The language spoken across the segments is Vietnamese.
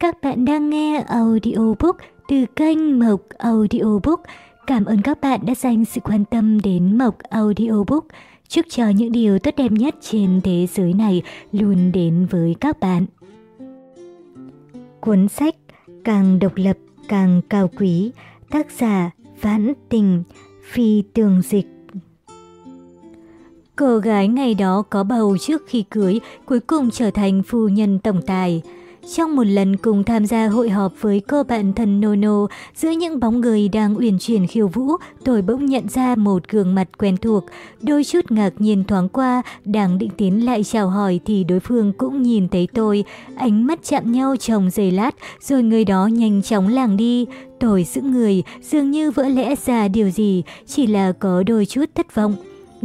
Các bạn đang nghe audiobook từ kênh Mộc Audiobook. Cảm ơn các bạn đã dành sự quan tâm đến Mộc Audiobook. Chúc cho những điều tốt đẹp nhất trên thế giới này luôn đến với các bạn. Cuốn sách Càng độc lập càng cao quý, tác giả Vãn Tình, Phi Tường Dịch Cô gái ngày đó có bầu trước khi cưới, cuối cùng trở thành phu nhân tổng tài. Trong một lần cùng tham gia hội họp với cô bạn thân Nono, giữa những bóng người đang uyển chuyển khiêu vũ, tôi bỗng nhận ra một gương mặt quen thuộc. Đôi chút ngạc nhiên thoáng qua, đang định tiến lại chào hỏi thì đối phương cũng nhìn thấy tôi. Ánh mắt chạm nhau trong giây lát, rồi người đó nhanh chóng làng đi. Tôi giữ người, dường như vỡ lẽ ra điều gì, chỉ là có đôi chút thất vọng.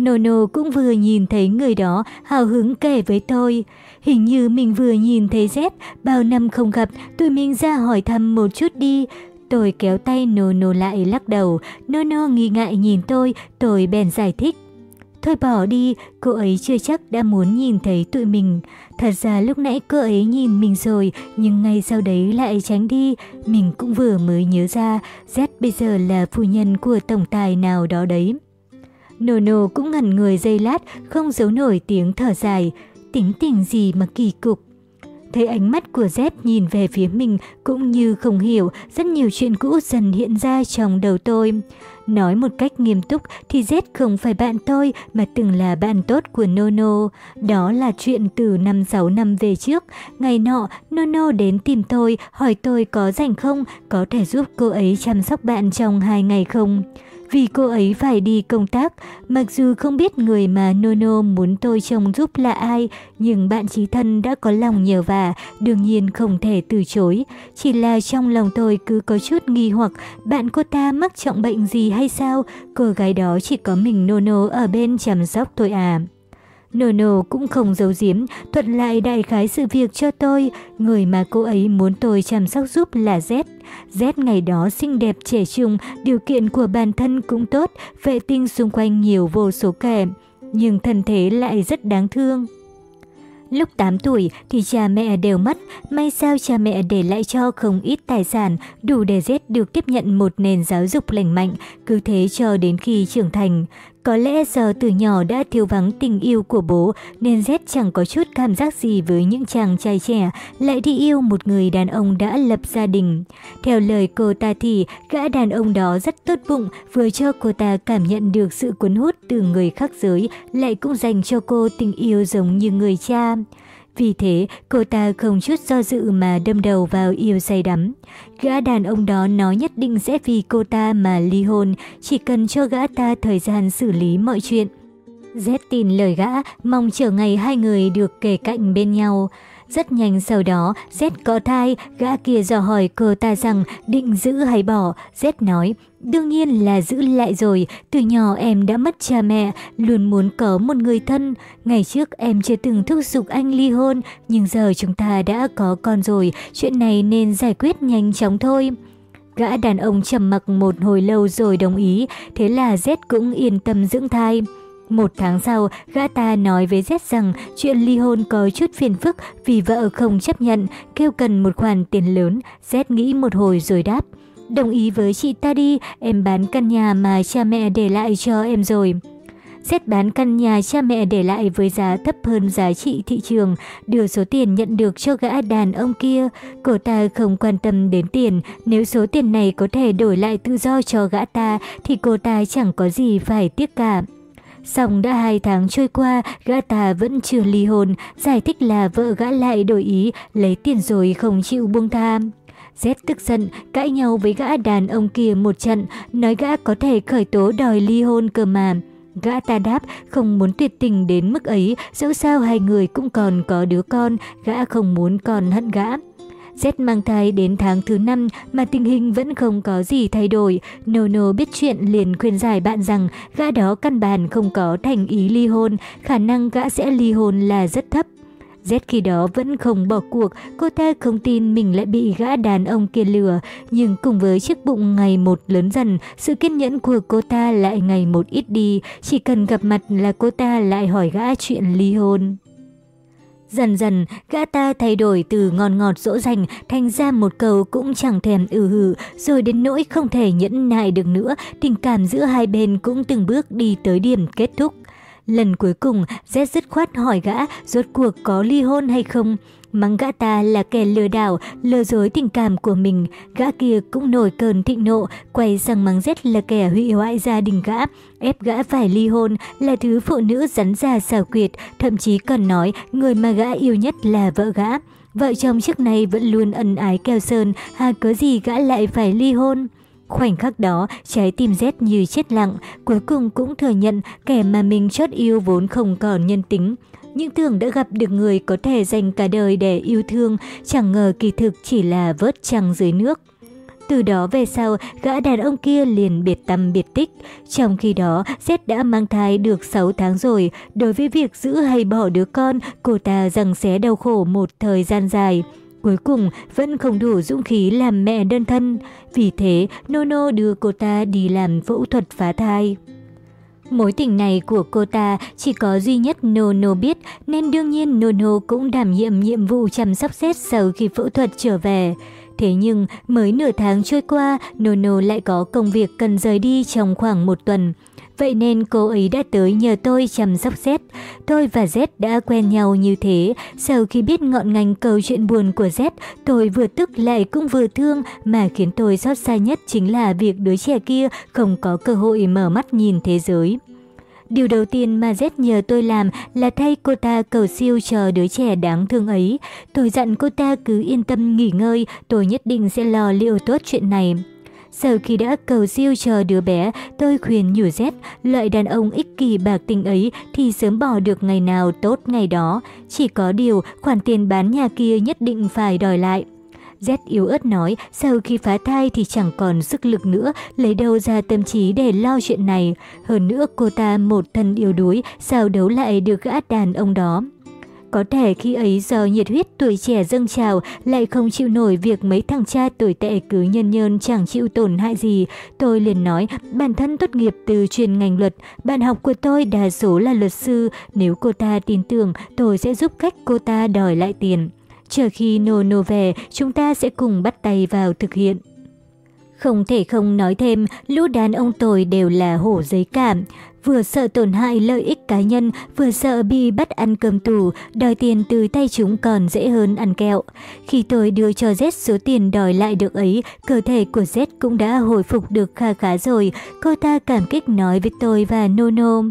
Nono cũng vừa nhìn thấy người đó hào hứng kể với tôi. Hình như mình vừa nhìn thấy Z, bao năm không gặp, tụi mình ra hỏi thăm một chút đi. Tôi kéo tay Nono lại lắc đầu, Nono nghi ngại nhìn tôi, tôi bèn giải thích. Thôi bỏ đi, cô ấy chưa chắc đã muốn nhìn thấy tụi mình. Thật ra lúc nãy cô ấy nhìn mình rồi, nhưng ngay sau đấy lại tránh đi. Mình cũng vừa mới nhớ ra, Z bây giờ là phu nhân của tổng tài nào đó đấy. Nô Nô cũng ngẩn người dây lát, không giấu nổi tiếng thở dài. Tính tình gì mà kỳ cục. Thấy ánh mắt của Z nhìn về phía mình cũng như không hiểu, rất nhiều chuyện cũ dần hiện ra trong đầu tôi. Nói một cách nghiêm túc thì Z không phải bạn tôi mà từng là bạn tốt của Nono. Đó là chuyện từ 5-6 năm về trước. Ngày nọ, Nono đến tìm tôi, hỏi tôi có rảnh không, có thể giúp cô ấy chăm sóc bạn trong hai ngày không vì cô ấy phải đi công tác. Mặc dù không biết người mà Nono muốn tôi trông giúp là ai, nhưng bạn trí thân đã có lòng nhờ vả, đương nhiên không thể từ chối. Chỉ là trong lòng tôi cứ có chút nghi hoặc bạn cô ta mắc trọng bệnh gì hay sao, cô gái đó chỉ có mình Nono ở bên chăm sóc tôi à. Nono cũng không giấu giếm, thuật lại đại khái sự việc cho tôi. Người mà cô ấy muốn tôi chăm sóc giúp là Z. Z ngày đó xinh đẹp trẻ trung, điều kiện của bản thân cũng tốt, vệ tinh xung quanh nhiều vô số kẻ. Nhưng thân thế lại rất đáng thương. Lúc 8 tuổi thì cha mẹ đều mất, may sao cha mẹ để lại cho không ít tài sản, đủ để Z được tiếp nhận một nền giáo dục lành mạnh, cứ thế cho đến khi trưởng thành. Có lẽ giờ từ nhỏ đã thiếu vắng tình yêu của bố, nên Z chẳng có chút cảm giác gì với những chàng trai trẻ, lại đi yêu một người đàn ông đã lập gia đình. Theo lời cô ta thì, gã đàn ông đó rất tốt bụng, vừa cho cô ta cảm nhận được sự cuốn hút từ người khác giới, lại cũng dành cho cô tình yêu giống như người cha. Vì thế, cô ta không chút do dự mà đâm đầu vào yêu say đắm. Gã đàn ông đó nói nhất định sẽ vì cô ta mà ly hôn, chỉ cần cho gã ta thời gian xử lý mọi chuyện. Z tin lời gã, mong chờ ngày hai người được kề cạnh bên nhau. Rất nhanh sau đó, Z có thai, gã kia dò hỏi cô ta rằng định giữ hay bỏ. Z nói, đương nhiên là giữ lại rồi, từ nhỏ em đã mất cha mẹ, luôn muốn có một người thân. Ngày trước em chưa từng thúc giục anh ly hôn, nhưng giờ chúng ta đã có con rồi, chuyện này nên giải quyết nhanh chóng thôi. Gã đàn ông trầm mặc một hồi lâu rồi đồng ý, thế là Z cũng yên tâm dưỡng thai. Một tháng sau, gã ta nói với Z rằng chuyện ly hôn có chút phiền phức vì vợ không chấp nhận, kêu cần một khoản tiền lớn. Z nghĩ một hồi rồi đáp. Đồng ý với chị ta đi, em bán căn nhà mà cha mẹ để lại cho em rồi. Z bán căn nhà cha mẹ để lại với giá thấp hơn giá trị thị trường, đưa số tiền nhận được cho gã đàn ông kia. Cô ta không quan tâm đến tiền, nếu số tiền này có thể đổi lại tự do cho gã ta thì cô ta chẳng có gì phải tiếc cả. Xong đã hai tháng trôi qua, gã ta vẫn chưa ly hôn, giải thích là vợ gã lại đổi ý, lấy tiền rồi không chịu buông tha. Z tức giận, cãi nhau với gã đàn ông kia một trận, nói gã có thể khởi tố đòi ly hôn cơ mà. Gã ta đáp không muốn tuyệt tình đến mức ấy, dẫu sao hai người cũng còn có đứa con, gã không muốn còn hận gã. Z mang thai đến tháng thứ 5 mà tình hình vẫn không có gì thay đổi. Nono biết chuyện liền khuyên giải bạn rằng gã đó căn bản không có thành ý ly hôn, khả năng gã sẽ ly hôn là rất thấp. Z khi đó vẫn không bỏ cuộc, cô ta không tin mình lại bị gã đàn ông kia lừa. Nhưng cùng với chiếc bụng ngày một lớn dần, sự kiên nhẫn của cô ta lại ngày một ít đi. Chỉ cần gặp mặt là cô ta lại hỏi gã chuyện ly hôn. Dần dần, gã ta thay đổi từ ngon ngọt dỗ dành thành ra một câu cũng chẳng thèm ư hử, rồi đến nỗi không thể nhẫn nại được nữa, tình cảm giữa hai bên cũng từng bước đi tới điểm kết thúc. Lần cuối cùng, Z dứt khoát hỏi gã rốt cuộc có ly hôn hay không. Mắng gã ta là kẻ lừa đảo, lừa dối tình cảm của mình. Gã kia cũng nổi cơn thịnh nộ, quay sang mắng rét là kẻ hủy hoại gia đình gã. Ép gã phải ly hôn là thứ phụ nữ rắn già xào quyệt, thậm chí còn nói người mà gã yêu nhất là vợ gã. Vợ chồng trước nay vẫn luôn ân ái keo sơn, hà cớ gì gã lại phải ly hôn. Khoảnh khắc đó, trái tim rét như chết lặng, cuối cùng cũng thừa nhận kẻ mà mình chót yêu vốn không còn nhân tính. Nhưng tưởng đã gặp được người có thể dành cả đời để yêu thương, chẳng ngờ kỳ thực chỉ là vớt trăng dưới nước. Từ đó về sau, gã đàn ông kia liền biệt tâm biệt tích. Trong khi đó, Z đã mang thai được 6 tháng rồi. Đối với việc giữ hay bỏ đứa con, cô ta rằng xé đau khổ một thời gian dài. Cuối cùng vẫn không đủ dũng khí làm mẹ đơn thân. Vì thế, Nono đưa cô ta đi làm phẫu thuật phá thai. Mối tình này của cô ta chỉ có duy nhất Nono biết nên đương nhiên Nono cũng đảm nhiệm nhiệm vụ chăm sóc xét sau khi phẫu thuật trở về. Thế nhưng mới nửa tháng trôi qua, Nono lại có công việc cần rời đi trong khoảng một tuần. Vậy nên cô ấy đã tới nhờ tôi chăm sóc Z. Tôi và Z đã quen nhau như thế. Sau khi biết ngọn ngành câu chuyện buồn của Z, tôi vừa tức lại cũng vừa thương mà khiến tôi xót xa nhất chính là việc đứa trẻ kia không có cơ hội mở mắt nhìn thế giới. Điều đầu tiên mà Z nhờ tôi làm là thay cô ta cầu siêu cho đứa trẻ đáng thương ấy. Tôi dặn cô ta cứ yên tâm nghỉ ngơi, tôi nhất định sẽ lo liệu tốt chuyện này. Sau khi đã cầu siêu chờ đứa bé, tôi khuyên nhủ Z, loại đàn ông ích kỷ bạc tình ấy thì sớm bỏ được ngày nào tốt ngày đó. Chỉ có điều, khoản tiền bán nhà kia nhất định phải đòi lại. Z yếu ớt nói, sau khi phá thai thì chẳng còn sức lực nữa, lấy đâu ra tâm trí để lo chuyện này. Hơn nữa cô ta một thân yếu đuối, sao đấu lại được gã đàn ông đó. Có thể khi ấy do nhiệt huyết tuổi trẻ dâng trào lại không chịu nổi việc mấy thằng cha tuổi tệ cứ nhân nhơn chẳng chịu tổn hại gì. Tôi liền nói bản thân tốt nghiệp từ chuyên ngành luật, bạn học của tôi đa số là luật sư. Nếu cô ta tin tưởng tôi sẽ giúp cách cô ta đòi lại tiền. Chờ khi nô nô về chúng ta sẽ cùng bắt tay vào thực hiện. Không thể không nói thêm, lũ đàn ông tôi đều là hổ giấy cảm vừa sợ tổn hại lợi ích cá nhân, vừa sợ bị bắt ăn cơm tù, đòi tiền từ tay chúng còn dễ hơn ăn kẹo. Khi tôi đưa cho Z số tiền đòi lại được ấy, cơ thể của Z cũng đã hồi phục được kha khá rồi. Cô ta cảm kích nói với tôi và Nono.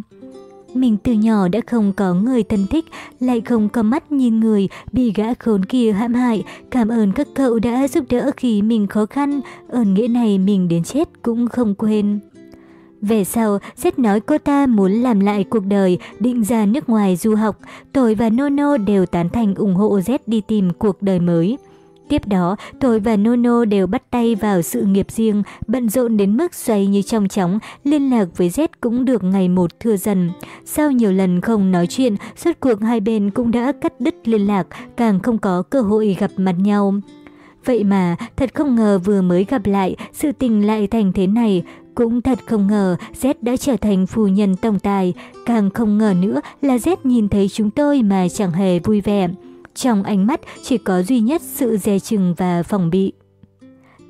Mình từ nhỏ đã không có người thân thích, lại không có mắt nhìn người, bị gã khốn kia hãm hại. Cảm ơn các cậu đã giúp đỡ khi mình khó khăn, ơn nghĩa này mình đến chết cũng không quên. Về sau, xét nói cô ta muốn làm lại cuộc đời, định ra nước ngoài du học. Tôi và Nono đều tán thành ủng hộ Z đi tìm cuộc đời mới. Tiếp đó, tôi và Nono đều bắt tay vào sự nghiệp riêng, bận rộn đến mức xoay như trong chóng, liên lạc với Z cũng được ngày một thưa dần. Sau nhiều lần không nói chuyện, suốt cuộc hai bên cũng đã cắt đứt liên lạc, càng không có cơ hội gặp mặt nhau. Vậy mà, thật không ngờ vừa mới gặp lại, sự tình lại thành thế này. Cũng thật không ngờ Z đã trở thành phu nhân tổng tài, càng không ngờ nữa là Z nhìn thấy chúng tôi mà chẳng hề vui vẻ. Trong ánh mắt chỉ có duy nhất sự dè chừng và phòng bị.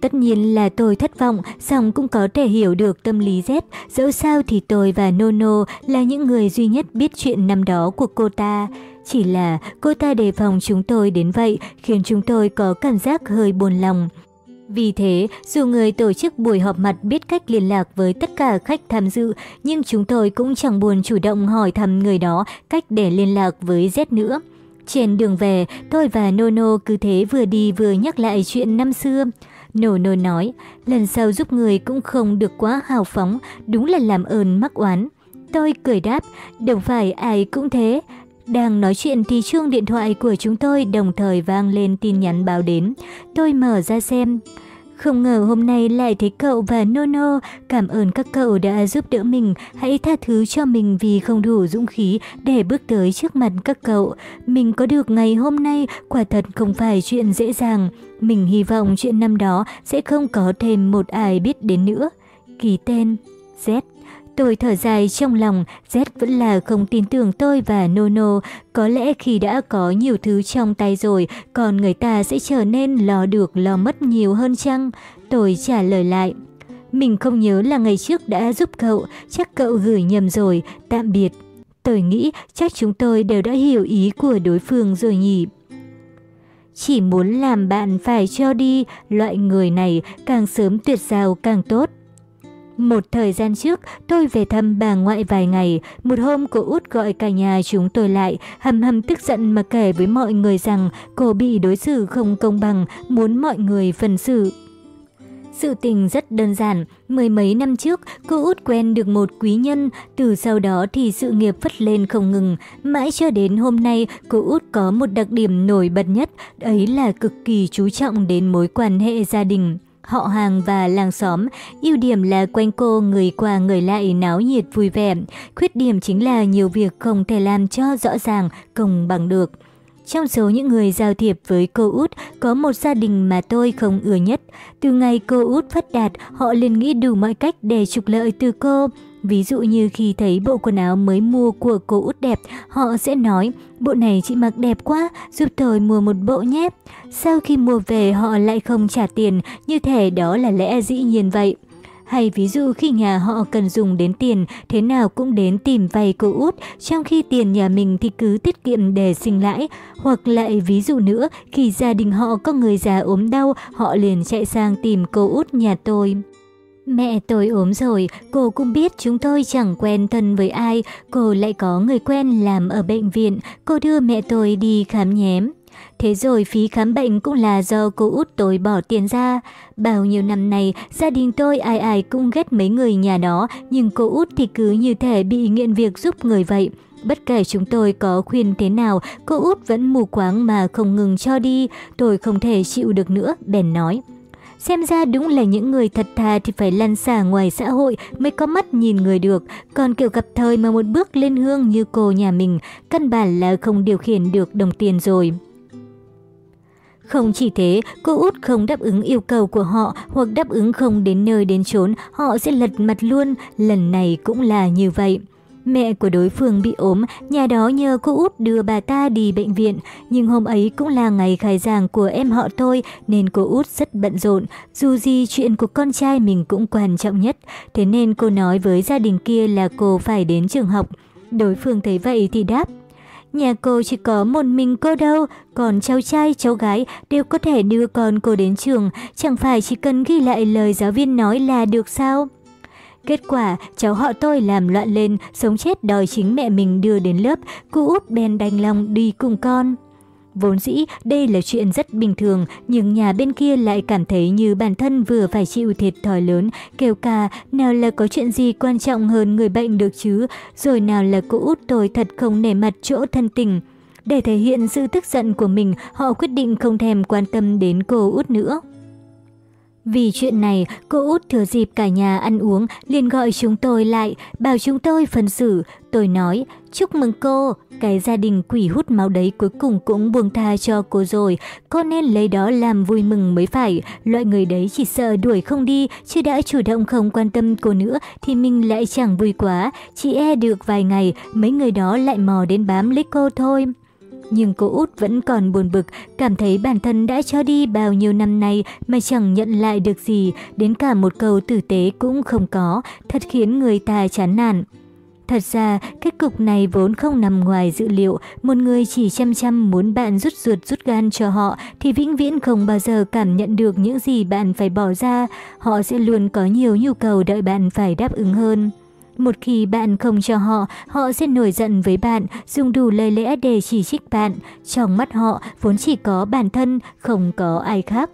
Tất nhiên là tôi thất vọng, song cũng có thể hiểu được tâm lý Z. Dẫu sao thì tôi và Nono là những người duy nhất biết chuyện năm đó của cô ta. Chỉ là cô ta đề phòng chúng tôi đến vậy khiến chúng tôi có cảm giác hơi buồn lòng. Vì thế, dù người tổ chức buổi họp mặt biết cách liên lạc với tất cả khách tham dự, nhưng chúng tôi cũng chẳng buồn chủ động hỏi thăm người đó cách để liên lạc với Z nữa. Trên đường về, tôi và Nono cứ thế vừa đi vừa nhắc lại chuyện năm xưa. Nono nói, lần sau giúp người cũng không được quá hào phóng, đúng là làm ơn mắc oán. Tôi cười đáp, đâu phải ai cũng thế. Đang nói chuyện thì chuông điện thoại của chúng tôi đồng thời vang lên tin nhắn báo đến. Tôi mở ra xem. Không ngờ hôm nay lại thấy cậu và Nono, cảm ơn các cậu đã giúp đỡ mình, hãy tha thứ cho mình vì không đủ dũng khí để bước tới trước mặt các cậu. Mình có được ngày hôm nay quả thật không phải chuyện dễ dàng, mình hy vọng chuyện năm đó sẽ không có thêm một ai biết đến nữa. Ký tên Z Tôi thở dài trong lòng, Z vẫn là không tin tưởng tôi và Nono. Có lẽ khi đã có nhiều thứ trong tay rồi, còn người ta sẽ trở nên lo được lo mất nhiều hơn chăng? Tôi trả lời lại. Mình không nhớ là ngày trước đã giúp cậu, chắc cậu gửi nhầm rồi, tạm biệt. Tôi nghĩ chắc chúng tôi đều đã hiểu ý của đối phương rồi nhỉ. Chỉ muốn làm bạn phải cho đi, loại người này càng sớm tuyệt giao càng tốt. Một thời gian trước, tôi về thăm bà ngoại vài ngày. Một hôm cô út gọi cả nhà chúng tôi lại, hầm hầm tức giận mà kể với mọi người rằng cô bị đối xử không công bằng, muốn mọi người phân xử. Sự tình rất đơn giản, mười mấy năm trước cô út quen được một quý nhân, từ sau đó thì sự nghiệp phất lên không ngừng. Mãi cho đến hôm nay cô út có một đặc điểm nổi bật nhất, ấy là cực kỳ chú trọng đến mối quan hệ gia đình họ hàng và làng xóm. Ưu điểm là quanh cô người qua người lại náo nhiệt vui vẻ. Khuyết điểm chính là nhiều việc không thể làm cho rõ ràng, công bằng được. Trong số những người giao thiệp với cô út, có một gia đình mà tôi không ưa nhất. Từ ngày cô út phát đạt, họ liền nghĩ đủ mọi cách để trục lợi từ cô. Ví dụ như khi thấy bộ quần áo mới mua của cô út đẹp, họ sẽ nói, bộ này chị mặc đẹp quá, giúp tôi mua một bộ nhé. Sau khi mua về họ lại không trả tiền, như thể đó là lẽ dĩ nhiên vậy. Hay ví dụ khi nhà họ cần dùng đến tiền, thế nào cũng đến tìm vay cô út, trong khi tiền nhà mình thì cứ tiết kiệm để sinh lãi. Hoặc lại ví dụ nữa, khi gia đình họ có người già ốm đau, họ liền chạy sang tìm cô út nhà tôi. Mẹ tôi ốm rồi, cô cũng biết chúng tôi chẳng quen thân với ai, cô lại có người quen làm ở bệnh viện, cô đưa mẹ tôi đi khám nhém. Thế rồi phí khám bệnh cũng là do cô út tôi bỏ tiền ra. Bao nhiêu năm nay, gia đình tôi ai ai cũng ghét mấy người nhà đó, nhưng cô út thì cứ như thể bị nghiện việc giúp người vậy. Bất kể chúng tôi có khuyên thế nào, cô út vẫn mù quáng mà không ngừng cho đi. Tôi không thể chịu được nữa, bèn nói. Xem ra đúng là những người thật thà thì phải lăn xả ngoài xã hội mới có mắt nhìn người được. Còn kiểu gặp thời mà một bước lên hương như cô nhà mình, căn bản là không điều khiển được đồng tiền rồi. Không chỉ thế, cô út không đáp ứng yêu cầu của họ hoặc đáp ứng không đến nơi đến chốn, họ sẽ lật mặt luôn, lần này cũng là như vậy. Mẹ của đối phương bị ốm, nhà đó nhờ cô út đưa bà ta đi bệnh viện, nhưng hôm ấy cũng là ngày khai giảng của em họ tôi nên cô út rất bận rộn. Dù gì chuyện của con trai mình cũng quan trọng nhất, thế nên cô nói với gia đình kia là cô phải đến trường học. Đối phương thấy vậy thì đáp, Nhà cô chỉ có một mình cô đâu, còn cháu trai, cháu gái đều có thể đưa con cô đến trường, chẳng phải chỉ cần ghi lại lời giáo viên nói là được sao? Kết quả, cháu họ tôi làm loạn lên, sống chết đòi chính mẹ mình đưa đến lớp, cô út bèn đành lòng đi cùng con. Vốn dĩ đây là chuyện rất bình thường, nhưng nhà bên kia lại cảm thấy như bản thân vừa phải chịu thiệt thòi lớn, kêu ca nào là có chuyện gì quan trọng hơn người bệnh được chứ, rồi nào là cô út tôi thật không nể mặt chỗ thân tình. Để thể hiện sự tức giận của mình, họ quyết định không thèm quan tâm đến cô út nữa. Vì chuyện này, cô út thừa dịp cả nhà ăn uống, liền gọi chúng tôi lại, bảo chúng tôi phân xử. Tôi nói, chúc mừng cô, cái gia đình quỷ hút máu đấy cuối cùng cũng buông tha cho cô rồi. Cô nên lấy đó làm vui mừng mới phải. Loại người đấy chỉ sợ đuổi không đi, chứ đã chủ động không quan tâm cô nữa thì mình lại chẳng vui quá. Chỉ e được vài ngày, mấy người đó lại mò đến bám lấy cô thôi. Nhưng cô út vẫn còn buồn bực, cảm thấy bản thân đã cho đi bao nhiêu năm nay mà chẳng nhận lại được gì, đến cả một câu tử tế cũng không có, thật khiến người ta chán nản. Thật ra, kết cục này vốn không nằm ngoài dự liệu, một người chỉ chăm chăm muốn bạn rút ruột rút gan cho họ thì vĩnh viễn không bao giờ cảm nhận được những gì bạn phải bỏ ra, họ sẽ luôn có nhiều nhu cầu đợi bạn phải đáp ứng hơn. Một khi bạn không cho họ, họ sẽ nổi giận với bạn, dùng đủ lời lẽ để chỉ trích bạn. Trong mắt họ vốn chỉ có bản thân, không có ai khác.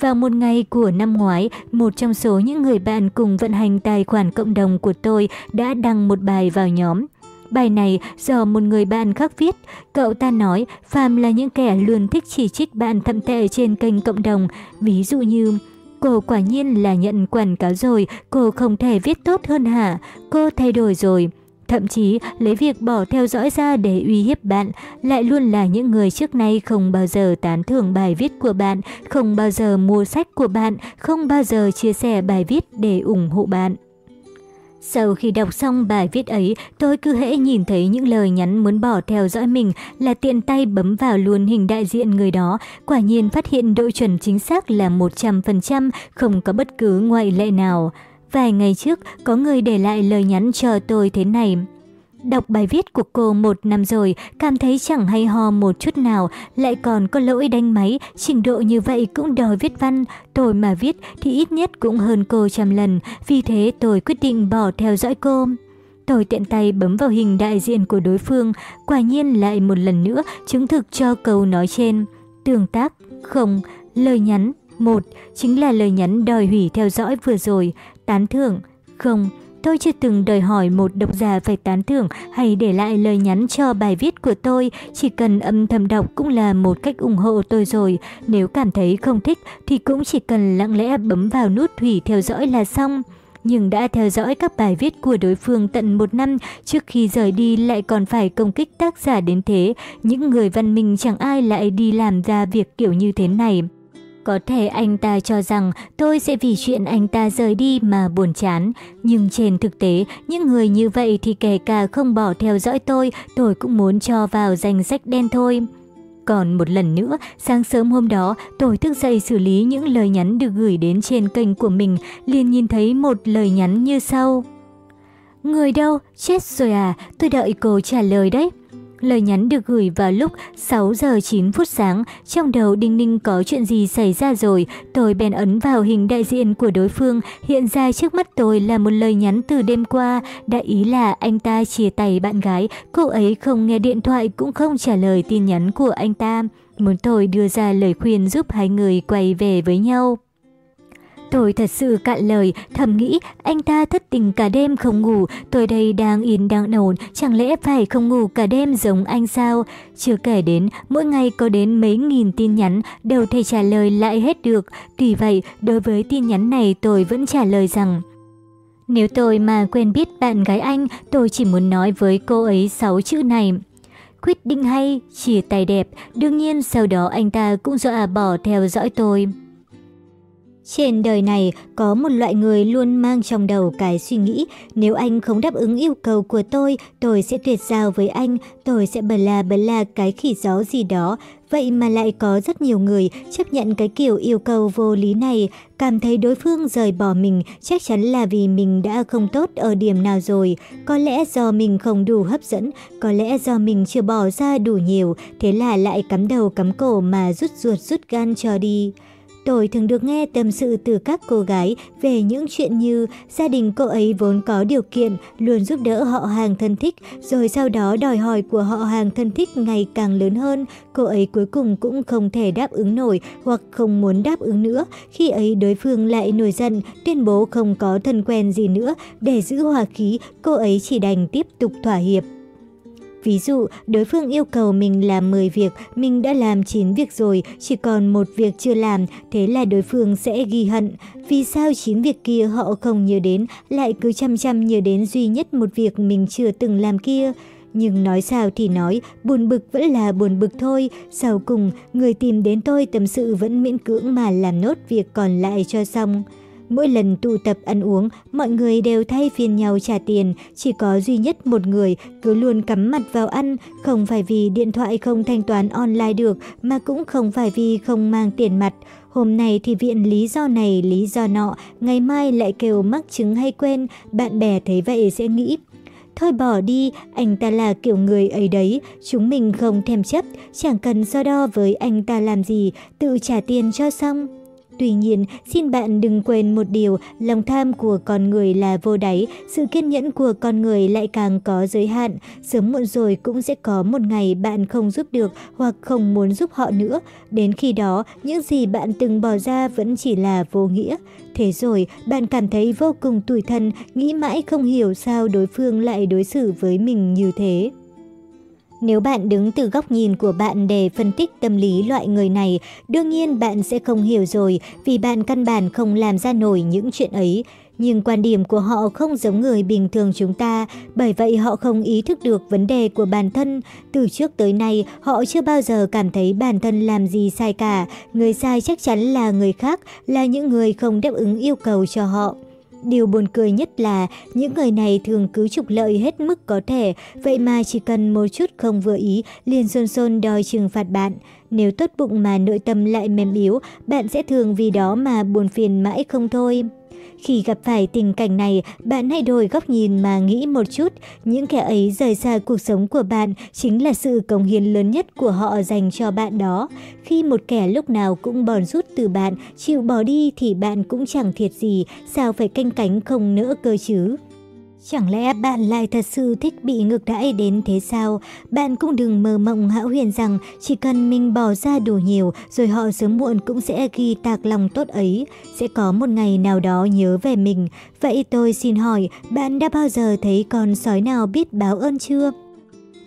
Vào một ngày của năm ngoái, một trong số những người bạn cùng vận hành tài khoản cộng đồng của tôi đã đăng một bài vào nhóm. Bài này do một người bạn khác viết, cậu ta nói phàm là những kẻ luôn thích chỉ trích bạn thậm tệ trên kênh cộng đồng, ví dụ như Cô quả nhiên là nhận quảng cáo rồi, cô không thể viết tốt hơn hả? Cô thay đổi rồi. Thậm chí lấy việc bỏ theo dõi ra để uy hiếp bạn, lại luôn là những người trước nay không bao giờ tán thưởng bài viết của bạn, không bao giờ mua sách của bạn, không bao giờ chia sẻ bài viết để ủng hộ bạn. Sau khi đọc xong bài viết ấy, tôi cứ hễ nhìn thấy những lời nhắn muốn bỏ theo dõi mình là tiện tay bấm vào luôn hình đại diện người đó. Quả nhiên phát hiện độ chuẩn chính xác là 100%, không có bất cứ ngoại lệ nào. Vài ngày trước, có người để lại lời nhắn cho tôi thế này. Đọc bài viết của cô một năm rồi, cảm thấy chẳng hay ho một chút nào, lại còn có lỗi đánh máy, trình độ như vậy cũng đòi viết văn. Tôi mà viết thì ít nhất cũng hơn cô trăm lần, vì thế tôi quyết định bỏ theo dõi cô. Tôi tiện tay bấm vào hình đại diện của đối phương, quả nhiên lại một lần nữa chứng thực cho câu nói trên. Tương tác, không, lời nhắn, một, chính là lời nhắn đòi hủy theo dõi vừa rồi, tán thưởng, không, Tôi chưa từng đòi hỏi một độc giả phải tán thưởng hay để lại lời nhắn cho bài viết của tôi, chỉ cần âm thầm đọc cũng là một cách ủng hộ tôi rồi. Nếu cảm thấy không thích thì cũng chỉ cần lặng lẽ bấm vào nút hủy theo dõi là xong nhưng đã theo dõi các bài viết của đối phương tận một năm trước khi rời đi lại còn phải công kích tác giả đến thế. Những người văn minh chẳng ai lại đi làm ra việc kiểu như thế này. Có thể anh ta cho rằng tôi sẽ vì chuyện anh ta rời đi mà buồn chán, nhưng trên thực tế, những người như vậy thì kể cả không bỏ theo dõi tôi, tôi cũng muốn cho vào danh sách đen thôi. Còn một lần nữa, sáng sớm hôm đó, tôi thức dậy xử lý những lời nhắn được gửi đến trên kênh của mình, liền nhìn thấy một lời nhắn như sau. Người đâu? Chết rồi à? Tôi đợi cô trả lời đấy. Lời nhắn được gửi vào lúc 6 giờ 9 phút sáng, trong đầu đinh ninh có chuyện gì xảy ra rồi, tôi bèn ấn vào hình đại diện của đối phương, hiện ra trước mắt tôi là một lời nhắn từ đêm qua, đại ý là anh ta chia tay bạn gái, cô ấy không nghe điện thoại cũng không trả lời tin nhắn của anh ta. Muốn tôi đưa ra lời khuyên giúp hai người quay về với nhau. Tôi thật sự cạn lời, thầm nghĩ anh ta thất tình cả đêm không ngủ, tôi đây đang yên đang ổn, chẳng lẽ phải không ngủ cả đêm giống anh sao? Chưa kể đến, mỗi ngày có đến mấy nghìn tin nhắn, đều thể trả lời lại hết được. Tuy vậy, đối với tin nhắn này tôi vẫn trả lời rằng... Nếu tôi mà quen biết bạn gái anh, tôi chỉ muốn nói với cô ấy 6 chữ này. Quyết định hay, chia tay đẹp, đương nhiên sau đó anh ta cũng dọa bỏ theo dõi tôi. Trên đời này có một loại người luôn mang trong đầu cái suy nghĩ nếu anh không đáp ứng yêu cầu của tôi, tôi sẽ tuyệt giao với anh, tôi sẽ bờ la bờ la cái khỉ gió gì đó. Vậy mà lại có rất nhiều người chấp nhận cái kiểu yêu cầu vô lý này, cảm thấy đối phương rời bỏ mình chắc chắn là vì mình đã không tốt ở điểm nào rồi. Có lẽ do mình không đủ hấp dẫn, có lẽ do mình chưa bỏ ra đủ nhiều, thế là lại cắm đầu cắm cổ mà rút ruột rút gan cho đi. Tôi thường được nghe tâm sự từ các cô gái về những chuyện như gia đình cô ấy vốn có điều kiện, luôn giúp đỡ họ hàng thân thích, rồi sau đó đòi hỏi của họ hàng thân thích ngày càng lớn hơn, cô ấy cuối cùng cũng không thể đáp ứng nổi hoặc không muốn đáp ứng nữa. Khi ấy đối phương lại nổi giận, tuyên bố không có thân quen gì nữa, để giữ hòa khí, cô ấy chỉ đành tiếp tục thỏa hiệp. Ví dụ, đối phương yêu cầu mình làm 10 việc, mình đã làm 9 việc rồi, chỉ còn một việc chưa làm, thế là đối phương sẽ ghi hận. Vì sao 9 việc kia họ không nhớ đến, lại cứ chăm chăm nhớ đến duy nhất một việc mình chưa từng làm kia? Nhưng nói sao thì nói, buồn bực vẫn là buồn bực thôi. Sau cùng, người tìm đến tôi tâm sự vẫn miễn cưỡng mà làm nốt việc còn lại cho xong. Mỗi lần tụ tập ăn uống, mọi người đều thay phiên nhau trả tiền, chỉ có duy nhất một người cứ luôn cắm mặt vào ăn, không phải vì điện thoại không thanh toán online được, mà cũng không phải vì không mang tiền mặt. Hôm nay thì viện lý do này, lý do nọ, ngày mai lại kêu mắc chứng hay quên, bạn bè thấy vậy sẽ nghĩ Thôi bỏ đi, anh ta là kiểu người ấy đấy, chúng mình không thèm chấp, chẳng cần so đo với anh ta làm gì, tự trả tiền cho xong. Tuy nhiên, xin bạn đừng quên một điều, lòng tham của con người là vô đáy, sự kiên nhẫn của con người lại càng có giới hạn. Sớm muộn rồi cũng sẽ có một ngày bạn không giúp được hoặc không muốn giúp họ nữa. Đến khi đó, những gì bạn từng bỏ ra vẫn chỉ là vô nghĩa. Thế rồi, bạn cảm thấy vô cùng tủi thân, nghĩ mãi không hiểu sao đối phương lại đối xử với mình như thế. Nếu bạn đứng từ góc nhìn của bạn để phân tích tâm lý loại người này, đương nhiên bạn sẽ không hiểu rồi vì bạn căn bản không làm ra nổi những chuyện ấy. Nhưng quan điểm của họ không giống người bình thường chúng ta, bởi vậy họ không ý thức được vấn đề của bản thân. Từ trước tới nay, họ chưa bao giờ cảm thấy bản thân làm gì sai cả. Người sai chắc chắn là người khác, là những người không đáp ứng yêu cầu cho họ. Điều buồn cười nhất là những người này thường cứ trục lợi hết mức có thể, vậy mà chỉ cần một chút không vừa ý liền xôn xôn đòi trừng phạt bạn. Nếu tốt bụng mà nội tâm lại mềm yếu, bạn sẽ thường vì đó mà buồn phiền mãi không thôi. Khi gặp phải tình cảnh này, bạn hãy đổi góc nhìn mà nghĩ một chút. Những kẻ ấy rời xa cuộc sống của bạn chính là sự cống hiến lớn nhất của họ dành cho bạn đó. Khi một kẻ lúc nào cũng bòn rút từ bạn, chịu bỏ đi thì bạn cũng chẳng thiệt gì, sao phải canh cánh không nỡ cơ chứ? Chẳng lẽ bạn lại thật sự thích bị ngược đãi đến thế sao? Bạn cũng đừng mơ mộng hão huyền rằng chỉ cần mình bỏ ra đủ nhiều rồi họ sớm muộn cũng sẽ ghi tạc lòng tốt ấy. Sẽ có một ngày nào đó nhớ về mình. Vậy tôi xin hỏi, bạn đã bao giờ thấy con sói nào biết báo ơn chưa?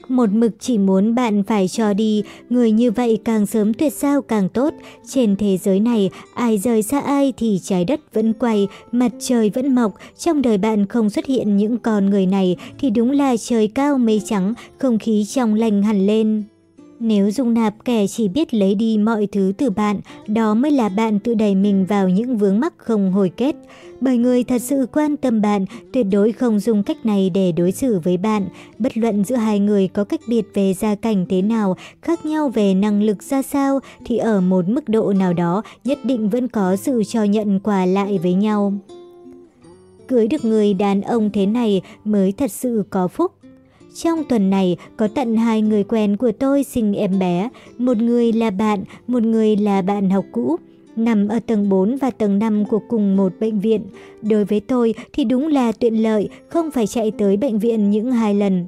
Một mực chỉ muốn bạn phải cho đi, người như vậy càng sớm tuyệt giao càng tốt. Trên thế giới này, ai rời xa ai thì trái đất vẫn quay, mặt trời vẫn mọc. Trong đời bạn không xuất hiện những con người này thì đúng là trời cao mây trắng, không khí trong lành hẳn lên. Nếu dung nạp kẻ chỉ biết lấy đi mọi thứ từ bạn, đó mới là bạn tự đẩy mình vào những vướng mắc không hồi kết. Bởi người thật sự quan tâm bạn, tuyệt đối không dùng cách này để đối xử với bạn. Bất luận giữa hai người có cách biệt về gia cảnh thế nào, khác nhau về năng lực ra sao, thì ở một mức độ nào đó nhất định vẫn có sự cho nhận quà lại với nhau. Cưới được người đàn ông thế này mới thật sự có phúc. Trong tuần này, có tận hai người quen của tôi sinh em bé. Một người là bạn, một người là bạn học cũ. Nằm ở tầng 4 và tầng 5 của cùng một bệnh viện. Đối với tôi thì đúng là tiện lợi, không phải chạy tới bệnh viện những hai lần.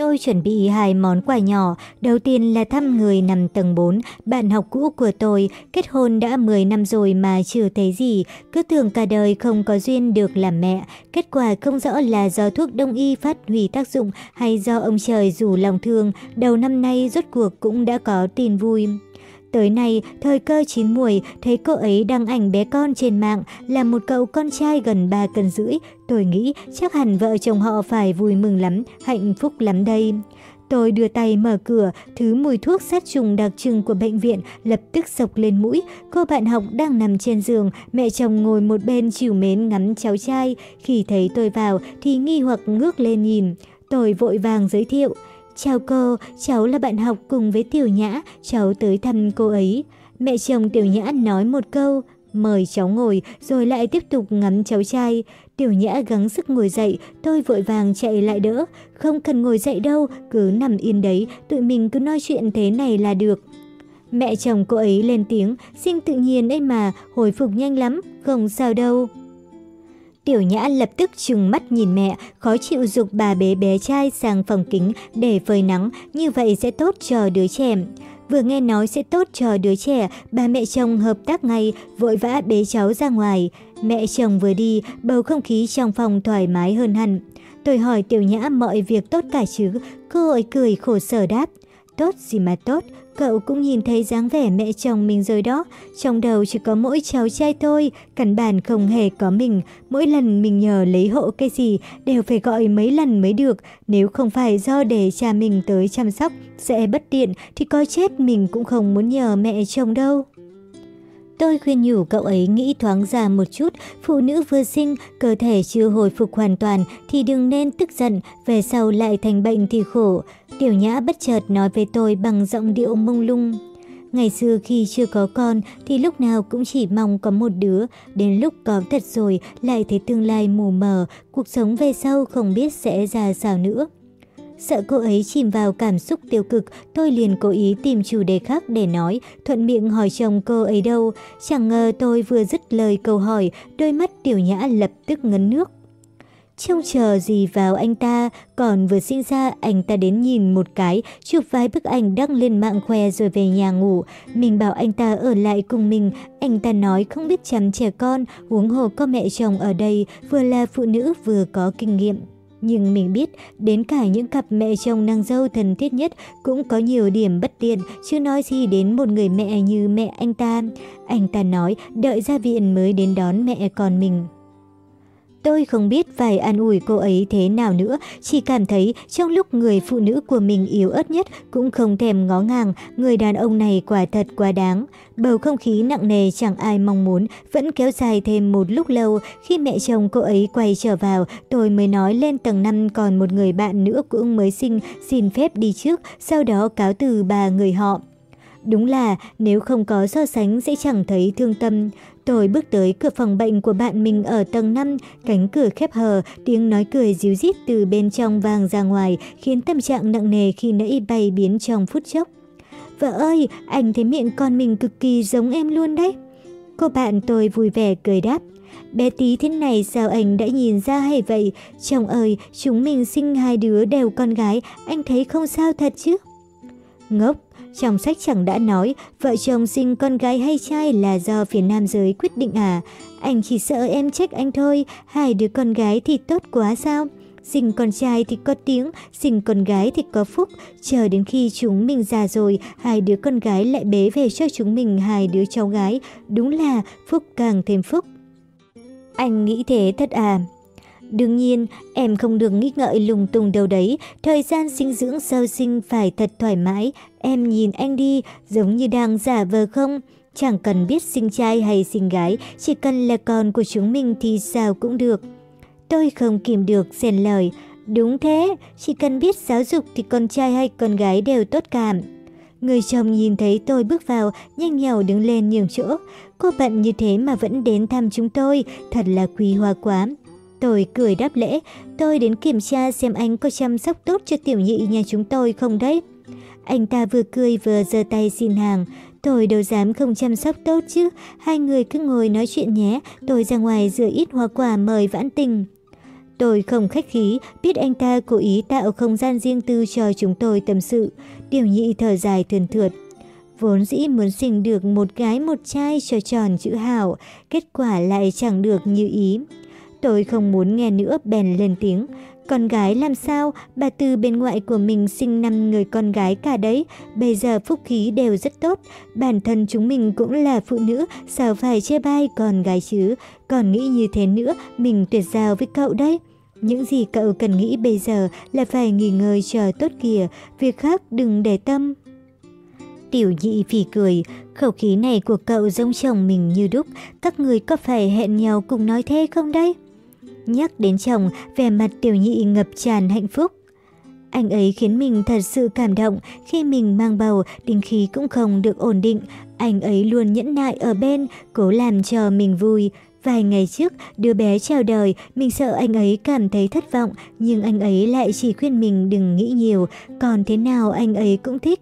Tôi chuẩn bị hai món quà nhỏ. Đầu tiên là thăm người nằm tầng 4, bạn học cũ của tôi. Kết hôn đã 10 năm rồi mà chưa thấy gì. Cứ tưởng cả đời không có duyên được làm mẹ. Kết quả không rõ là do thuốc đông y phát huy tác dụng hay do ông trời rủ lòng thương. Đầu năm nay rốt cuộc cũng đã có tin vui. Tới nay, thời cơ chín muồi, thấy cô ấy đăng ảnh bé con trên mạng là một cậu con trai gần 3 cân rưỡi. Tôi nghĩ chắc hẳn vợ chồng họ phải vui mừng lắm, hạnh phúc lắm đây. Tôi đưa tay mở cửa, thứ mùi thuốc sát trùng đặc trưng của bệnh viện lập tức sộc lên mũi. Cô bạn học đang nằm trên giường, mẹ chồng ngồi một bên chiều mến ngắm cháu trai. Khi thấy tôi vào thì nghi hoặc ngước lên nhìn. Tôi vội vàng giới thiệu. Chào cô, cháu là bạn học cùng với Tiểu Nhã, cháu tới thăm cô ấy. Mẹ chồng Tiểu Nhã nói một câu, mời cháu ngồi rồi lại tiếp tục ngắm cháu trai. Tiểu Nhã gắng sức ngồi dậy, tôi vội vàng chạy lại đỡ. Không cần ngồi dậy đâu, cứ nằm yên đấy, tụi mình cứ nói chuyện thế này là được. Mẹ chồng cô ấy lên tiếng, sinh tự nhiên ấy mà, hồi phục nhanh lắm, không sao đâu. Tiểu Nhã lập tức trừng mắt nhìn mẹ, khó chịu dục bà bế bé trai sang phòng kính để phơi nắng, như vậy sẽ tốt cho đứa trẻ. Vừa nghe nói sẽ tốt cho đứa trẻ, bà mẹ chồng hợp tác ngay, vội vã bế cháu ra ngoài. Mẹ chồng vừa đi, bầu không khí trong phòng thoải mái hơn hẳn. Tôi hỏi Tiểu Nhã mọi việc tốt cả chứ, cô ấy cười khổ sở đáp. Tốt gì mà tốt, Cậu cũng nhìn thấy dáng vẻ mẹ chồng mình rồi đó, trong đầu chỉ có mỗi cháu trai thôi, căn bản không hề có mình. Mỗi lần mình nhờ lấy hộ cái gì đều phải gọi mấy lần mới được, nếu không phải do để cha mình tới chăm sóc, sẽ bất tiện thì coi chết mình cũng không muốn nhờ mẹ chồng đâu. Tôi khuyên nhủ cậu ấy nghĩ thoáng ra một chút, phụ nữ vừa sinh, cơ thể chưa hồi phục hoàn toàn thì đừng nên tức giận, về sau lại thành bệnh thì khổ. Tiểu Nhã bất chợt nói với tôi bằng giọng điệu mông lung. Ngày xưa khi chưa có con thì lúc nào cũng chỉ mong có một đứa, đến lúc có thật rồi lại thấy tương lai mù mờ, cuộc sống về sau không biết sẽ ra sao nữa. Sợ cô ấy chìm vào cảm xúc tiêu cực, tôi liền cố ý tìm chủ đề khác để nói, thuận miệng hỏi chồng cô ấy đâu. Chẳng ngờ tôi vừa dứt lời câu hỏi, đôi mắt tiểu nhã lập tức ngấn nước. Trông chờ gì vào anh ta, còn vừa sinh ra anh ta đến nhìn một cái, chụp vài bức ảnh đăng lên mạng khoe rồi về nhà ngủ. Mình bảo anh ta ở lại cùng mình, anh ta nói không biết chăm trẻ con, huống hồ có mẹ chồng ở đây, vừa là phụ nữ vừa có kinh nghiệm. Nhưng mình biết, đến cả những cặp mẹ chồng nàng dâu thân thiết nhất cũng có nhiều điểm bất tiện, chứ nói gì đến một người mẹ như mẹ anh ta. Anh ta nói đợi ra viện mới đến đón mẹ con mình. Tôi không biết phải an ủi cô ấy thế nào nữa, chỉ cảm thấy trong lúc người phụ nữ của mình yếu ớt nhất cũng không thèm ngó ngàng, người đàn ông này quả thật quá đáng. Bầu không khí nặng nề chẳng ai mong muốn, vẫn kéo dài thêm một lúc lâu. Khi mẹ chồng cô ấy quay trở vào, tôi mới nói lên tầng 5 còn một người bạn nữa cũng mới sinh, xin phép đi trước, sau đó cáo từ bà người họ. Đúng là nếu không có so sánh sẽ chẳng thấy thương tâm. Tôi bước tới cửa phòng bệnh của bạn mình ở tầng 5, cánh cửa khép hờ, tiếng nói cười díu dít từ bên trong vang ra ngoài, khiến tâm trạng nặng nề khi nãy bay biến trong phút chốc. Vợ ơi, anh thấy miệng con mình cực kỳ giống em luôn đấy. Cô bạn tôi vui vẻ cười đáp. Bé tí thế này sao anh đã nhìn ra hay vậy? Chồng ơi, chúng mình sinh hai đứa đều con gái, anh thấy không sao thật chứ? Ngốc, trong sách chẳng đã nói vợ chồng sinh con gái hay trai là do phía nam giới quyết định à? Anh chỉ sợ em trách anh thôi, hai đứa con gái thì tốt quá sao? Sinh con trai thì có tiếng, sinh con gái thì có phúc. Chờ đến khi chúng mình già rồi, hai đứa con gái lại bế về cho chúng mình hai đứa cháu gái. Đúng là phúc càng thêm phúc. Anh nghĩ thế thật à? Đương nhiên, em không được nghĩ ngợi lùng tung đâu đấy, thời gian sinh dưỡng sau sinh phải thật thoải mái. Em nhìn anh đi, giống như đang giả vờ không? Chẳng cần biết sinh trai hay sinh gái, chỉ cần là con của chúng mình thì sao cũng được. Tôi không kìm được xen lời. Đúng thế, chỉ cần biết giáo dục thì con trai hay con gái đều tốt cảm. Người chồng nhìn thấy tôi bước vào, nhanh nhảu đứng lên nhường chỗ. Cô bận như thế mà vẫn đến thăm chúng tôi, thật là quý hoa quá. Tôi cười đáp lễ, tôi đến kiểm tra xem anh có chăm sóc tốt cho tiểu nhị nhà chúng tôi không đấy. Anh ta vừa cười vừa giơ tay xin hàng. Tôi đâu dám không chăm sóc tốt chứ. Hai người cứ ngồi nói chuyện nhé. Tôi ra ngoài rửa ít hoa quả mời vãn tình. Tôi không khách khí, biết anh ta cố ý tạo không gian riêng tư cho chúng tôi tâm sự. Tiểu nhị thở dài thườn thượt. Vốn dĩ muốn sinh được một gái một trai cho tròn chữ hảo, kết quả lại chẳng được như ý. Tôi không muốn nghe nữa bèn lên tiếng. Con gái làm sao? Bà Tư bên ngoại của mình sinh năm người con gái cả đấy. Bây giờ phúc khí đều rất tốt. Bản thân chúng mình cũng là phụ nữ, sao phải chia bai con gái chứ? Còn nghĩ như thế nữa, mình tuyệt giao với cậu đấy. Những gì cậu cần nghĩ bây giờ là phải nghỉ ngơi chờ tốt kìa, việc khác đừng để tâm. Tiểu nhị phì cười, khẩu khí này của cậu giống chồng mình như đúc, các người có phải hẹn nhau cùng nói thế không đấy? Nhắc đến chồng, vẻ mặt tiểu nhị ngập tràn hạnh phúc. Anh ấy khiến mình thật sự cảm động, khi mình mang bầu, đình khí cũng không được ổn định. Anh ấy luôn nhẫn nại ở bên, cố làm cho mình vui. Vài ngày trước, đứa bé chào đời, mình sợ anh ấy cảm thấy thất vọng, nhưng anh ấy lại chỉ khuyên mình đừng nghĩ nhiều, còn thế nào anh ấy cũng thích.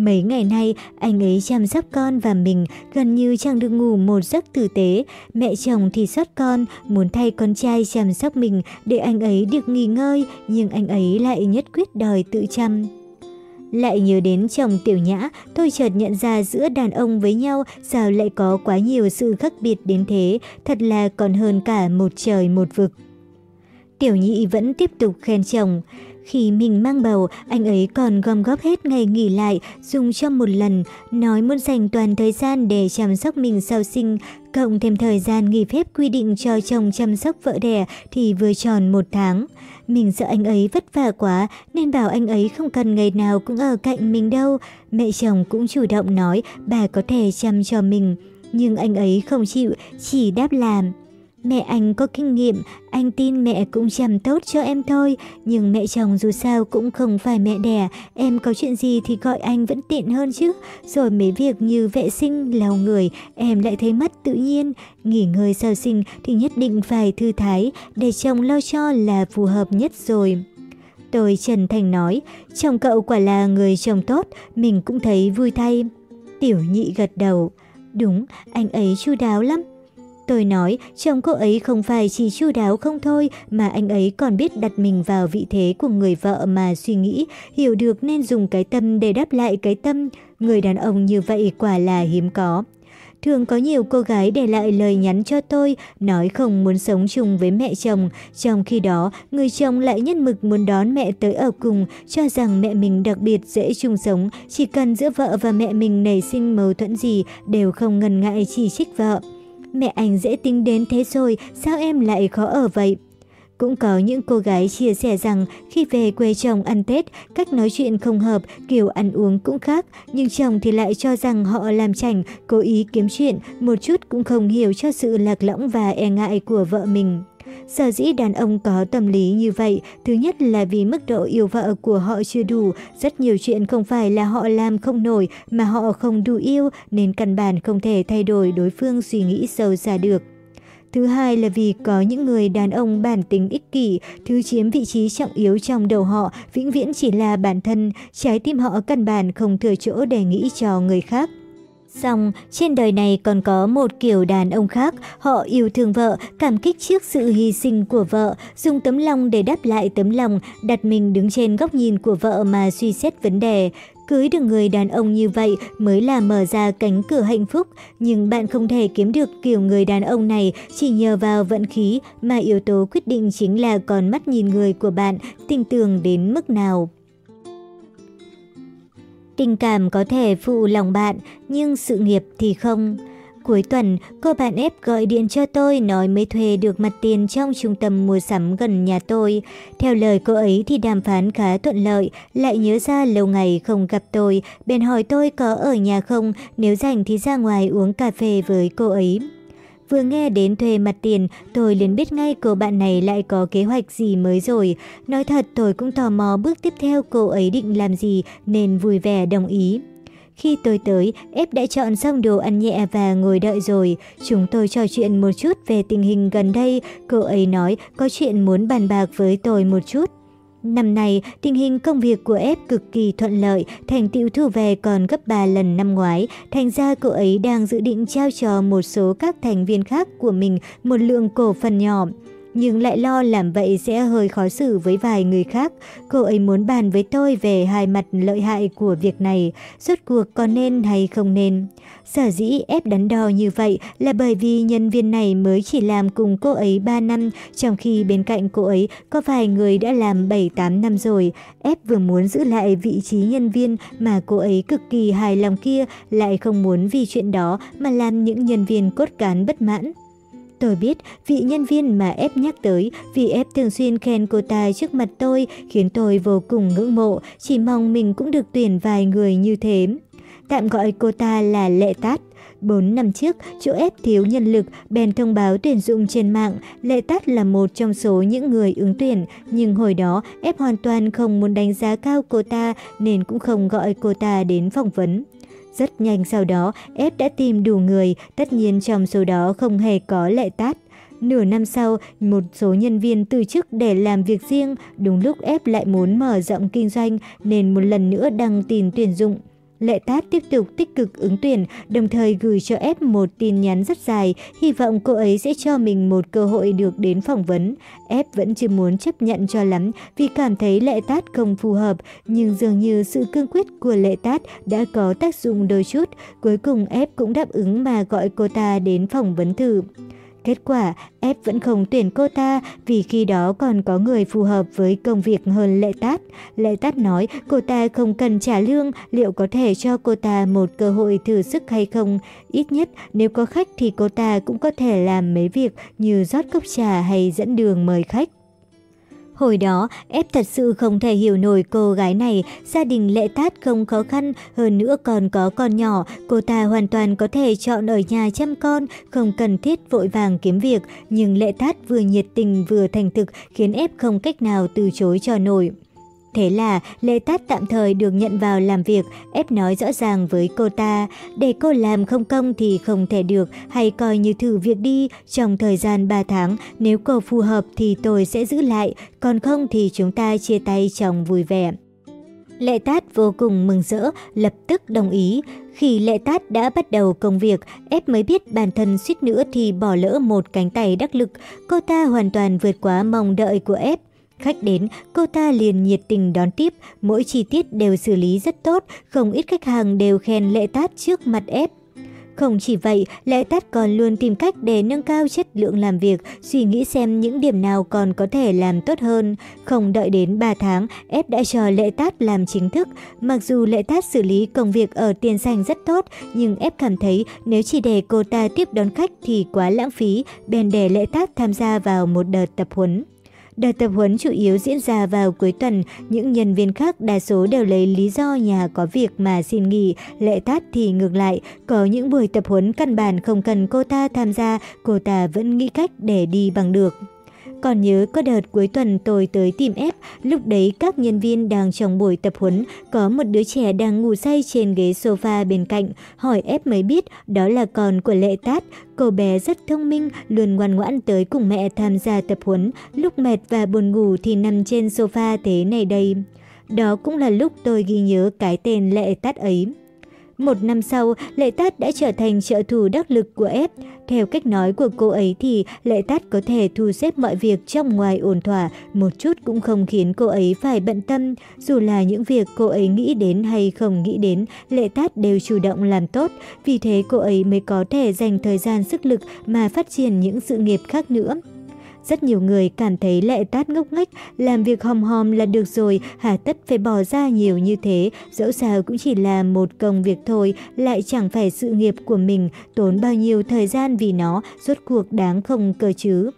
Mấy ngày nay, anh ấy chăm sóc con và mình gần như chẳng được ngủ một giấc tử tế. Mẹ chồng thì xót con, muốn thay con trai chăm sóc mình để anh ấy được nghỉ ngơi, nhưng anh ấy lại nhất quyết đòi tự chăm. Lại nhớ đến chồng tiểu nhã, tôi chợt nhận ra giữa đàn ông với nhau sao lại có quá nhiều sự khác biệt đến thế, thật là còn hơn cả một trời một vực. Tiểu nhị vẫn tiếp tục khen chồng. Khi mình mang bầu, anh ấy còn gom góp hết ngày nghỉ lại, dùng cho một lần, nói muốn dành toàn thời gian để chăm sóc mình sau sinh, cộng thêm thời gian nghỉ phép quy định cho chồng chăm sóc vợ đẻ thì vừa tròn một tháng. Mình sợ anh ấy vất vả quá nên bảo anh ấy không cần ngày nào cũng ở cạnh mình đâu. Mẹ chồng cũng chủ động nói bà có thể chăm cho mình. Nhưng anh ấy không chịu, chỉ đáp làm. Mẹ anh có kinh nghiệm, anh tin mẹ cũng chăm tốt cho em thôi, nhưng mẹ chồng dù sao cũng không phải mẹ đẻ, em có chuyện gì thì gọi anh vẫn tiện hơn chứ. Rồi mấy việc như vệ sinh, lau người, em lại thấy mất tự nhiên. Nghỉ ngơi sau sinh thì nhất định phải thư thái, để chồng lo cho là phù hợp nhất rồi. Tôi trần thành nói, chồng cậu quả là người chồng tốt, mình cũng thấy vui thay. Tiểu nhị gật đầu. Đúng, anh ấy chu đáo lắm. Tôi nói, chồng cô ấy không phải chỉ chu đáo không thôi, mà anh ấy còn biết đặt mình vào vị thế của người vợ mà suy nghĩ, hiểu được nên dùng cái tâm để đáp lại cái tâm. Người đàn ông như vậy quả là hiếm có. Thường có nhiều cô gái để lại lời nhắn cho tôi, nói không muốn sống chung với mẹ chồng. Trong khi đó, người chồng lại nhất mực muốn đón mẹ tới ở cùng, cho rằng mẹ mình đặc biệt dễ chung sống. Chỉ cần giữa vợ và mẹ mình nảy sinh mâu thuẫn gì, đều không ngần ngại chỉ trích vợ mẹ anh dễ tính đến thế rồi, sao em lại khó ở vậy? Cũng có những cô gái chia sẻ rằng khi về quê chồng ăn Tết, cách nói chuyện không hợp, kiểu ăn uống cũng khác, nhưng chồng thì lại cho rằng họ làm chảnh, cố ý kiếm chuyện, một chút cũng không hiểu cho sự lạc lõng và e ngại của vợ mình. Sở dĩ đàn ông có tâm lý như vậy, thứ nhất là vì mức độ yêu vợ của họ chưa đủ, rất nhiều chuyện không phải là họ làm không nổi mà họ không đủ yêu nên căn bản không thể thay đổi đối phương suy nghĩ sâu xa được. Thứ hai là vì có những người đàn ông bản tính ích kỷ, thứ chiếm vị trí trọng yếu trong đầu họ vĩnh viễn chỉ là bản thân, trái tim họ căn bản không thừa chỗ để nghĩ cho người khác. Xong, trên đời này còn có một kiểu đàn ông khác, họ yêu thương vợ, cảm kích trước sự hy sinh của vợ, dùng tấm lòng để đáp lại tấm lòng, đặt mình đứng trên góc nhìn của vợ mà suy xét vấn đề. Cưới được người đàn ông như vậy mới là mở ra cánh cửa hạnh phúc, nhưng bạn không thể kiếm được kiểu người đàn ông này chỉ nhờ vào vận khí, mà yếu tố quyết định chính là con mắt nhìn người của bạn, tin tưởng đến mức nào. Tình cảm có thể phụ lòng bạn, nhưng sự nghiệp thì không. Cuối tuần, cô bạn ép gọi điện cho tôi nói mới thuê được mặt tiền trong trung tâm mua sắm gần nhà tôi. Theo lời cô ấy thì đàm phán khá thuận lợi, lại nhớ ra lâu ngày không gặp tôi, bèn hỏi tôi có ở nhà không, nếu rảnh thì ra ngoài uống cà phê với cô ấy. Vừa nghe đến thuê mặt tiền, tôi liền biết ngay cô bạn này lại có kế hoạch gì mới rồi. Nói thật tôi cũng tò mò bước tiếp theo cô ấy định làm gì nên vui vẻ đồng ý. Khi tôi tới, ép đã chọn xong đồ ăn nhẹ và ngồi đợi rồi. Chúng tôi trò chuyện một chút về tình hình gần đây. Cô ấy nói có chuyện muốn bàn bạc với tôi một chút. Năm nay, tình hình công việc của ép cực kỳ thuận lợi, thành tựu thu về còn gấp 3 lần năm ngoái, thành ra cô ấy đang dự định trao cho một số các thành viên khác của mình một lượng cổ phần nhỏ nhưng lại lo làm vậy sẽ hơi khó xử với vài người khác. Cô ấy muốn bàn với tôi về hai mặt lợi hại của việc này, rốt cuộc có nên hay không nên. Sở dĩ ép đắn đo như vậy là bởi vì nhân viên này mới chỉ làm cùng cô ấy 3 năm, trong khi bên cạnh cô ấy có vài người đã làm 7-8 năm rồi. Ép vừa muốn giữ lại vị trí nhân viên mà cô ấy cực kỳ hài lòng kia, lại không muốn vì chuyện đó mà làm những nhân viên cốt cán bất mãn. Tôi biết vị nhân viên mà ép nhắc tới vì ép thường xuyên khen cô ta trước mặt tôi khiến tôi vô cùng ngưỡng mộ, chỉ mong mình cũng được tuyển vài người như thế. Tạm gọi cô ta là Lệ Tát. 4 năm trước, chỗ ép thiếu nhân lực, bèn thông báo tuyển dụng trên mạng. Lệ Tát là một trong số những người ứng tuyển, nhưng hồi đó ép hoàn toàn không muốn đánh giá cao cô ta nên cũng không gọi cô ta đến phỏng vấn. Rất nhanh sau đó, ép đã tìm đủ người, tất nhiên trong số đó không hề có lệ tát. Nửa năm sau, một số nhân viên từ chức để làm việc riêng, đúng lúc ép lại muốn mở rộng kinh doanh nên một lần nữa đăng tin tuyển dụng. Lệ Tát tiếp tục tích cực ứng tuyển, đồng thời gửi cho ép một tin nhắn rất dài, hy vọng cô ấy sẽ cho mình một cơ hội được đến phỏng vấn. Ép vẫn chưa muốn chấp nhận cho lắm vì cảm thấy Lệ Tát không phù hợp, nhưng dường như sự cương quyết của Lệ Tát đã có tác dụng đôi chút. Cuối cùng ép cũng đáp ứng mà gọi cô ta đến phỏng vấn thử. Kết quả, ép vẫn không tuyển cô ta vì khi đó còn có người phù hợp với công việc hơn Lệ Tát. Lệ Tát nói cô ta không cần trả lương, liệu có thể cho cô ta một cơ hội thử sức hay không? Ít nhất nếu có khách thì cô ta cũng có thể làm mấy việc như rót cốc trà hay dẫn đường mời khách. Hồi đó, ép thật sự không thể hiểu nổi cô gái này, gia đình lệ tát không khó khăn, hơn nữa còn có con nhỏ, cô ta hoàn toàn có thể chọn ở nhà chăm con, không cần thiết vội vàng kiếm việc, nhưng lệ tát vừa nhiệt tình vừa thành thực khiến ép không cách nào từ chối cho nổi. Thế là Lê Tát tạm thời được nhận vào làm việc, ép nói rõ ràng với cô ta, để cô làm không công thì không thể được, hay coi như thử việc đi, trong thời gian 3 tháng, nếu cô phù hợp thì tôi sẽ giữ lại, còn không thì chúng ta chia tay trong vui vẻ. Lệ Tát vô cùng mừng rỡ, lập tức đồng ý. Khi Lệ Tát đã bắt đầu công việc, ép mới biết bản thân suýt nữa thì bỏ lỡ một cánh tay đắc lực. Cô ta hoàn toàn vượt quá mong đợi của ép. Khách đến, cô ta liền nhiệt tình đón tiếp, mỗi chi tiết đều xử lý rất tốt, không ít khách hàng đều khen lệ tát trước mặt ép. Không chỉ vậy, Lệ Tát còn luôn tìm cách để nâng cao chất lượng làm việc, suy nghĩ xem những điểm nào còn có thể làm tốt hơn. Không đợi đến 3 tháng, ép đã cho Lệ Tát làm chính thức. Mặc dù Lệ Tát xử lý công việc ở tiền xanh rất tốt, nhưng ép cảm thấy nếu chỉ để cô ta tiếp đón khách thì quá lãng phí, bèn để Lệ Tát tham gia vào một đợt tập huấn. Đợt tập huấn chủ yếu diễn ra vào cuối tuần, những nhân viên khác đa số đều lấy lý do nhà có việc mà xin nghỉ, lệ tát thì ngược lại, có những buổi tập huấn căn bản không cần cô ta tham gia, cô ta vẫn nghĩ cách để đi bằng được. Còn nhớ có đợt cuối tuần tôi tới tìm ép, lúc đấy các nhân viên đang trong buổi tập huấn, có một đứa trẻ đang ngủ say trên ghế sofa bên cạnh, hỏi ép mới biết đó là con của Lệ Tát. Cô bé rất thông minh, luôn ngoan ngoãn tới cùng mẹ tham gia tập huấn, lúc mệt và buồn ngủ thì nằm trên sofa thế này đây. Đó cũng là lúc tôi ghi nhớ cái tên Lệ Tát ấy. Một năm sau, Lệ Tát đã trở thành trợ thủ đắc lực của ép. Theo cách nói của cô ấy thì Lệ Tát có thể thu xếp mọi việc trong ngoài ổn thỏa, một chút cũng không khiến cô ấy phải bận tâm. Dù là những việc cô ấy nghĩ đến hay không nghĩ đến, Lệ Tát đều chủ động làm tốt. Vì thế cô ấy mới có thể dành thời gian sức lực mà phát triển những sự nghiệp khác nữa. Rất nhiều người cảm thấy lệ tát ngốc nghếch, làm việc hòm hòm là được rồi, hà tất phải bỏ ra nhiều như thế, dẫu sao cũng chỉ là một công việc thôi, lại chẳng phải sự nghiệp của mình, tốn bao nhiêu thời gian vì nó, rốt cuộc đáng không cơ chứ.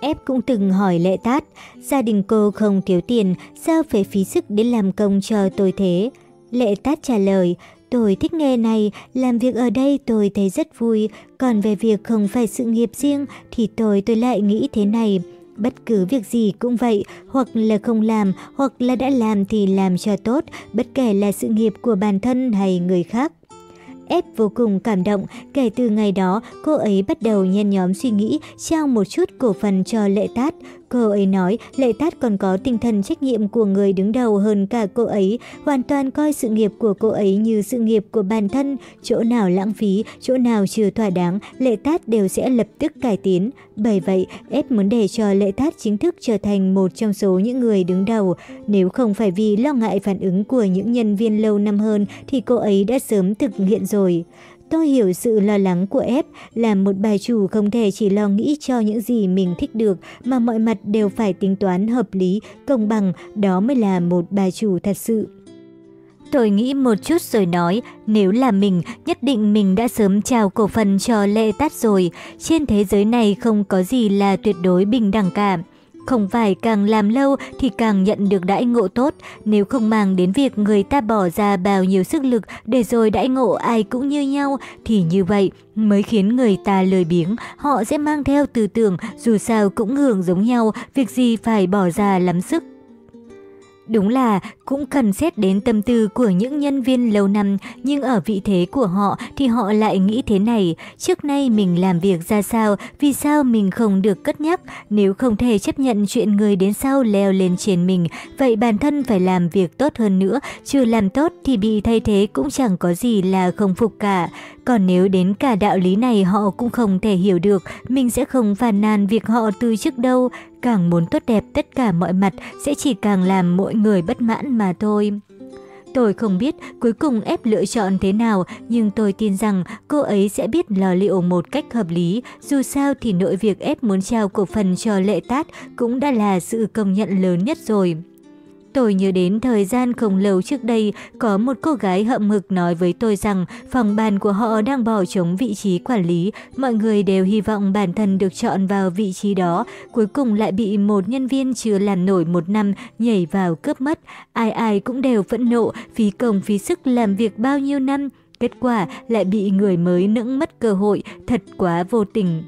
Ép cũng từng hỏi lệ tát, gia đình cô không thiếu tiền, sao phải phí sức để làm công cho tôi thế? Lệ tát trả lời, Tôi thích nghề này, làm việc ở đây tôi thấy rất vui, còn về việc không phải sự nghiệp riêng thì tôi tôi lại nghĩ thế này. Bất cứ việc gì cũng vậy, hoặc là không làm, hoặc là đã làm thì làm cho tốt, bất kể là sự nghiệp của bản thân hay người khác. Ép vô cùng cảm động, kể từ ngày đó cô ấy bắt đầu nhen nhóm suy nghĩ trao một chút cổ phần cho lệ tát. Cô ấy nói Lệ Tát còn có tinh thần trách nhiệm của người đứng đầu hơn cả cô ấy, hoàn toàn coi sự nghiệp của cô ấy như sự nghiệp của bản thân, chỗ nào lãng phí, chỗ nào chưa thỏa đáng, Lệ Tát đều sẽ lập tức cải tiến. Bởi vậy, ép muốn để cho Lệ Tát chính thức trở thành một trong số những người đứng đầu. Nếu không phải vì lo ngại phản ứng của những nhân viên lâu năm hơn thì cô ấy đã sớm thực hiện rồi. Tôi hiểu sự lo lắng của ép, là một bà chủ không thể chỉ lo nghĩ cho những gì mình thích được, mà mọi mặt đều phải tính toán hợp lý, công bằng, đó mới là một bà chủ thật sự. Tôi nghĩ một chút rồi nói, nếu là mình, nhất định mình đã sớm trao cổ phần cho lệ tát rồi. Trên thế giới này không có gì là tuyệt đối bình đẳng cả. Không phải càng làm lâu thì càng nhận được đãi ngộ tốt, nếu không mang đến việc người ta bỏ ra bao nhiêu sức lực để rồi đãi ngộ ai cũng như nhau, thì như vậy mới khiến người ta lười biếng, họ sẽ mang theo tư tưởng dù sao cũng hưởng giống nhau, việc gì phải bỏ ra lắm sức. Đúng là cũng cần xét đến tâm tư của những nhân viên lâu năm, nhưng ở vị thế của họ thì họ lại nghĩ thế này, trước nay mình làm việc ra sao, vì sao mình không được cất nhắc, nếu không thể chấp nhận chuyện người đến sau leo lên trên mình, vậy bản thân phải làm việc tốt hơn nữa, chưa làm tốt thì bị thay thế cũng chẳng có gì là không phục cả. Còn nếu đến cả đạo lý này họ cũng không thể hiểu được, mình sẽ không phàn nàn việc họ từ trước đâu, càng muốn tốt đẹp tất cả mọi mặt sẽ chỉ càng làm mỗi người bất mãn mà thôi. Tôi không biết cuối cùng ép lựa chọn thế nào, nhưng tôi tin rằng cô ấy sẽ biết lo liệu một cách hợp lý. Dù sao thì nội việc ép muốn trao cổ phần cho lệ tát cũng đã là sự công nhận lớn nhất rồi. Tôi nhớ đến thời gian không lâu trước đây, có một cô gái hậm hực nói với tôi rằng phòng bàn của họ đang bỏ trống vị trí quản lý. Mọi người đều hy vọng bản thân được chọn vào vị trí đó, cuối cùng lại bị một nhân viên chưa làm nổi một năm nhảy vào cướp mất. Ai ai cũng đều phẫn nộ, phí công phí sức làm việc bao nhiêu năm, kết quả lại bị người mới nững mất cơ hội, thật quá vô tình.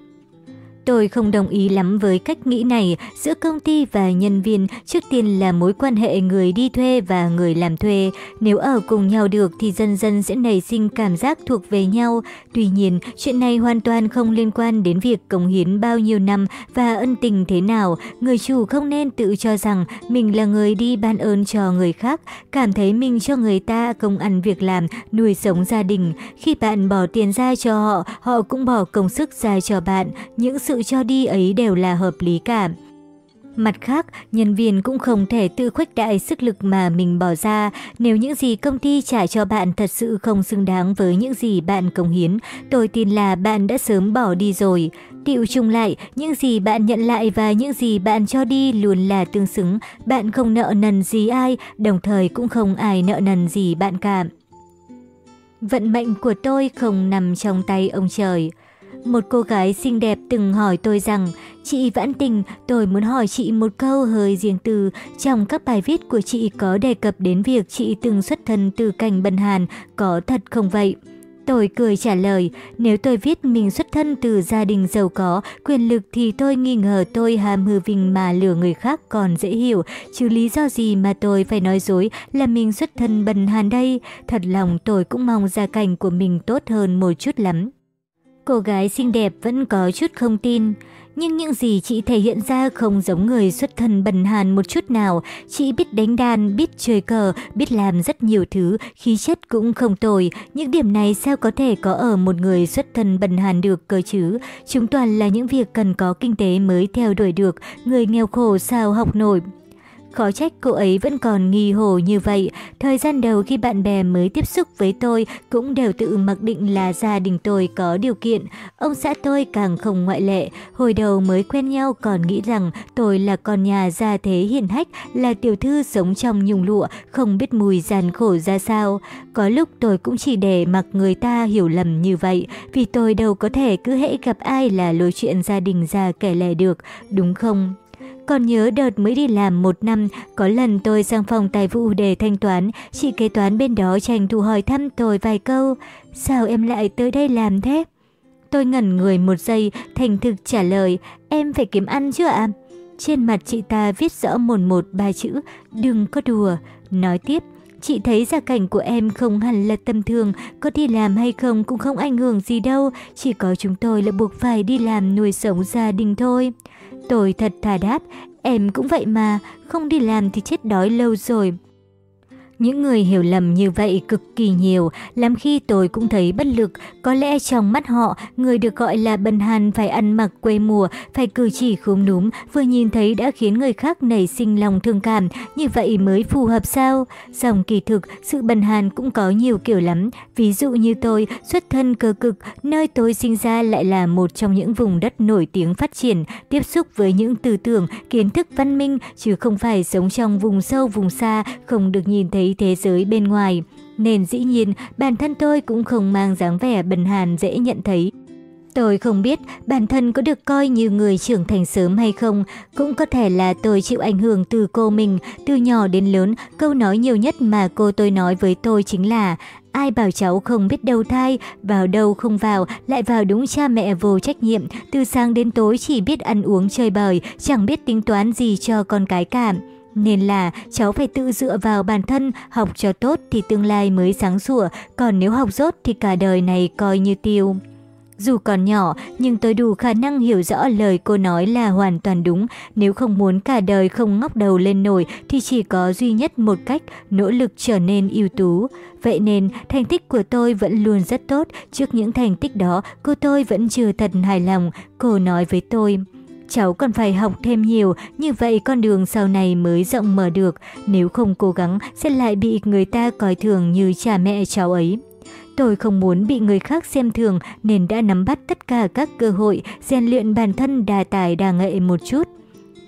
Tôi không đồng ý lắm với cách nghĩ này giữa công ty và nhân viên, trước tiên là mối quan hệ người đi thuê và người làm thuê. Nếu ở cùng nhau được thì dần dần sẽ nảy sinh cảm giác thuộc về nhau. Tuy nhiên, chuyện này hoàn toàn không liên quan đến việc cống hiến bao nhiêu năm và ân tình thế nào. Người chủ không nên tự cho rằng mình là người đi ban ơn cho người khác, cảm thấy mình cho người ta công ăn việc làm, nuôi sống gia đình. Khi bạn bỏ tiền ra cho họ, họ cũng bỏ công sức ra cho bạn. Những sự cho đi ấy đều là hợp lý cả. Mặt khác, nhân viên cũng không thể tự khuếch đại sức lực mà mình bỏ ra. Nếu những gì công ty trả cho bạn thật sự không xứng đáng với những gì bạn cống hiến, tôi tin là bạn đã sớm bỏ đi rồi. Tiệu chung lại, những gì bạn nhận lại và những gì bạn cho đi luôn là tương xứng. Bạn không nợ nần gì ai, đồng thời cũng không ai nợ nần gì bạn cả. Vận mệnh của tôi không nằm trong tay ông trời. Một cô gái xinh đẹp từng hỏi tôi rằng, chị Vãn Tình, tôi muốn hỏi chị một câu hơi riêng tư. Trong các bài viết của chị có đề cập đến việc chị từng xuất thân từ cảnh bần hàn, có thật không vậy? Tôi cười trả lời, nếu tôi viết mình xuất thân từ gia đình giàu có, quyền lực thì tôi nghi ngờ tôi ham hư vinh mà lừa người khác còn dễ hiểu, chứ lý do gì mà tôi phải nói dối là mình xuất thân bần hàn đây. Thật lòng tôi cũng mong gia cảnh của mình tốt hơn một chút lắm. Cô gái xinh đẹp vẫn có chút không tin. Nhưng những gì chị thể hiện ra không giống người xuất thân bần hàn một chút nào. Chị biết đánh đàn, biết chơi cờ, biết làm rất nhiều thứ, khí chất cũng không tồi. Những điểm này sao có thể có ở một người xuất thân bần hàn được cơ chứ? Chúng toàn là những việc cần có kinh tế mới theo đuổi được, người nghèo khổ sao học nổi. Khó trách cô ấy vẫn còn nghi hồ như vậy. Thời gian đầu khi bạn bè mới tiếp xúc với tôi cũng đều tự mặc định là gia đình tôi có điều kiện. Ông xã tôi càng không ngoại lệ. Hồi đầu mới quen nhau còn nghĩ rằng tôi là con nhà gia thế hiền hách, là tiểu thư sống trong nhung lụa, không biết mùi gian khổ ra sao. Có lúc tôi cũng chỉ để mặc người ta hiểu lầm như vậy, vì tôi đâu có thể cứ hễ gặp ai là lôi chuyện gia đình ra kể lể được, đúng không? Còn nhớ đợt mới đi làm một năm, có lần tôi sang phòng tài vụ để thanh toán, chị kế toán bên đó tranh thủ hỏi thăm tôi vài câu. Sao em lại tới đây làm thế? Tôi ngẩn người một giây, thành thực trả lời, em phải kiếm ăn chứ ạ? Trên mặt chị ta viết rõ một một ba chữ, đừng có đùa. Nói tiếp, chị thấy gia cảnh của em không hẳn là tầm thường, có đi làm hay không cũng không ảnh hưởng gì đâu, chỉ có chúng tôi là buộc phải đi làm nuôi sống gia đình thôi. Tôi thật thà đáp, em cũng vậy mà, không đi làm thì chết đói lâu rồi. Những người hiểu lầm như vậy cực kỳ nhiều, làm khi tôi cũng thấy bất lực. Có lẽ trong mắt họ, người được gọi là bần hàn phải ăn mặc quê mùa, phải cử chỉ khúm núm, vừa nhìn thấy đã khiến người khác nảy sinh lòng thương cảm, như vậy mới phù hợp sao? Dòng kỳ thực, sự bần hàn cũng có nhiều kiểu lắm. Ví dụ như tôi, xuất thân cơ cực, nơi tôi sinh ra lại là một trong những vùng đất nổi tiếng phát triển, tiếp xúc với những tư tưởng, kiến thức văn minh, chứ không phải sống trong vùng sâu vùng xa, không được nhìn thấy thấy thế giới bên ngoài, nên dĩ nhiên bản thân tôi cũng không mang dáng vẻ bần hàn dễ nhận thấy. Tôi không biết bản thân có được coi như người trưởng thành sớm hay không, cũng có thể là tôi chịu ảnh hưởng từ cô mình, từ nhỏ đến lớn, câu nói nhiều nhất mà cô tôi nói với tôi chính là Ai bảo cháu không biết đầu thai, vào đâu không vào, lại vào đúng cha mẹ vô trách nhiệm, từ sáng đến tối chỉ biết ăn uống chơi bời, chẳng biết tính toán gì cho con cái cảm nên là cháu phải tự dựa vào bản thân, học cho tốt thì tương lai mới sáng sủa, còn nếu học dốt thì cả đời này coi như tiêu. Dù còn nhỏ, nhưng tôi đủ khả năng hiểu rõ lời cô nói là hoàn toàn đúng. Nếu không muốn cả đời không ngóc đầu lên nổi thì chỉ có duy nhất một cách, nỗ lực trở nên ưu tú. Vậy nên, thành tích của tôi vẫn luôn rất tốt. Trước những thành tích đó, cô tôi vẫn chưa thật hài lòng. Cô nói với tôi... Cháu còn phải học thêm nhiều, như vậy con đường sau này mới rộng mở được. Nếu không cố gắng, sẽ lại bị người ta coi thường như cha mẹ cháu ấy. Tôi không muốn bị người khác xem thường nên đã nắm bắt tất cả các cơ hội, rèn luyện bản thân đa tài đa nghệ một chút.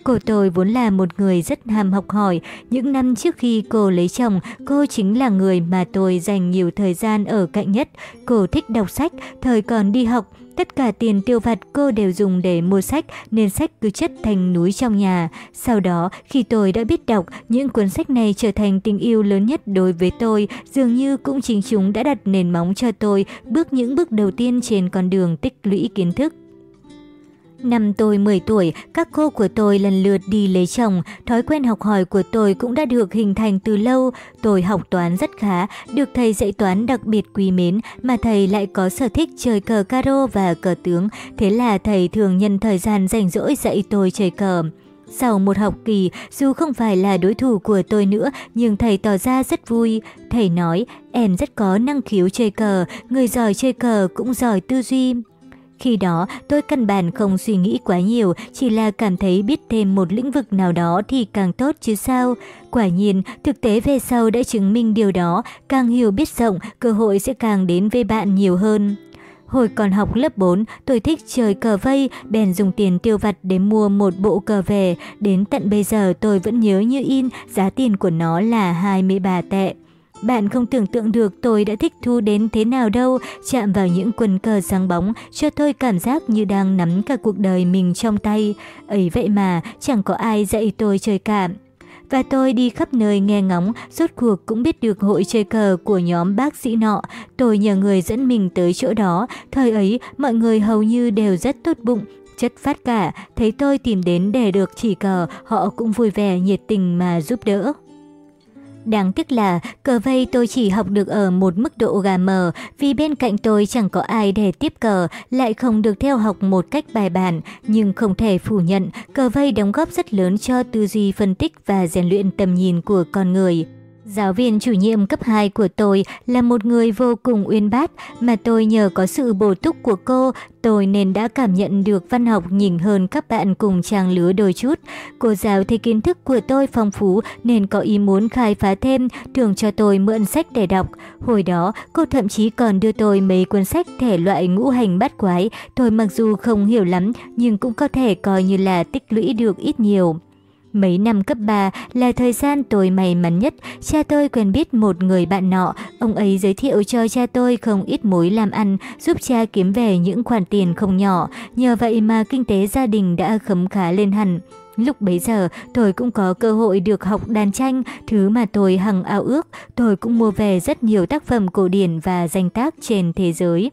Cô tôi vốn là một người rất ham học hỏi. Những năm trước khi cô lấy chồng, cô chính là người mà tôi dành nhiều thời gian ở cạnh nhất. Cô thích đọc sách, thời còn đi học, Tất cả tiền tiêu vặt cô đều dùng để mua sách nên sách cứ chất thành núi trong nhà. Sau đó, khi tôi đã biết đọc, những cuốn sách này trở thành tình yêu lớn nhất đối với tôi, dường như cũng chính chúng đã đặt nền móng cho tôi bước những bước đầu tiên trên con đường tích lũy kiến thức. Năm tôi 10 tuổi, các cô của tôi lần lượt đi lấy chồng, thói quen học hỏi của tôi cũng đã được hình thành từ lâu. Tôi học toán rất khá, được thầy dạy toán đặc biệt quý mến, mà thầy lại có sở thích chơi cờ caro và cờ tướng, thế là thầy thường nhân thời gian rảnh rỗi dạy tôi chơi cờ. Sau một học kỳ, dù không phải là đối thủ của tôi nữa, nhưng thầy tỏ ra rất vui. Thầy nói, em rất có năng khiếu chơi cờ, người giỏi chơi cờ cũng giỏi tư duy. Khi đó, tôi căn bản không suy nghĩ quá nhiều, chỉ là cảm thấy biết thêm một lĩnh vực nào đó thì càng tốt chứ sao. Quả nhiên, thực tế về sau đã chứng minh điều đó, càng hiểu biết rộng, cơ hội sẽ càng đến với bạn nhiều hơn. Hồi còn học lớp 4, tôi thích chơi cờ vây, bèn dùng tiền tiêu vặt để mua một bộ cờ về. Đến tận bây giờ tôi vẫn nhớ như in, giá tiền của nó là 23 tệ. Bạn không tưởng tượng được tôi đã thích thú đến thế nào đâu, chạm vào những quần cờ sáng bóng, cho tôi cảm giác như đang nắm cả cuộc đời mình trong tay. Ấy vậy mà, chẳng có ai dạy tôi chơi cả. Và tôi đi khắp nơi nghe ngóng, rốt cuộc cũng biết được hội chơi cờ của nhóm bác sĩ nọ. Tôi nhờ người dẫn mình tới chỗ đó, thời ấy mọi người hầu như đều rất tốt bụng, chất phát cả, thấy tôi tìm đến để được chỉ cờ, họ cũng vui vẻ nhiệt tình mà giúp đỡ. Đáng tiếc là cờ vây tôi chỉ học được ở một mức độ gà mờ vì bên cạnh tôi chẳng có ai để tiếp cờ, lại không được theo học một cách bài bản. Nhưng không thể phủ nhận, cờ vây đóng góp rất lớn cho tư duy phân tích và rèn luyện tầm nhìn của con người. Giáo viên chủ nhiệm cấp 2 của tôi là một người vô cùng uyên bác mà tôi nhờ có sự bổ túc của cô, tôi nên đã cảm nhận được văn học nhỉnh hơn các bạn cùng trang lứa đôi chút. Cô giáo thấy kiến thức của tôi phong phú nên có ý muốn khai phá thêm, thường cho tôi mượn sách để đọc. Hồi đó, cô thậm chí còn đưa tôi mấy cuốn sách thể loại ngũ hành bát quái, tôi mặc dù không hiểu lắm nhưng cũng có thể coi như là tích lũy được ít nhiều. Mấy năm cấp 3 là thời gian tôi may mắn nhất, cha tôi quen biết một người bạn nọ, ông ấy giới thiệu cho cha tôi không ít mối làm ăn, giúp cha kiếm về những khoản tiền không nhỏ, nhờ vậy mà kinh tế gia đình đã khấm khá lên hẳn. Lúc bấy giờ, tôi cũng có cơ hội được học đàn tranh, thứ mà tôi hằng ao ước. Tôi cũng mua về rất nhiều tác phẩm cổ điển và danh tác trên thế giới.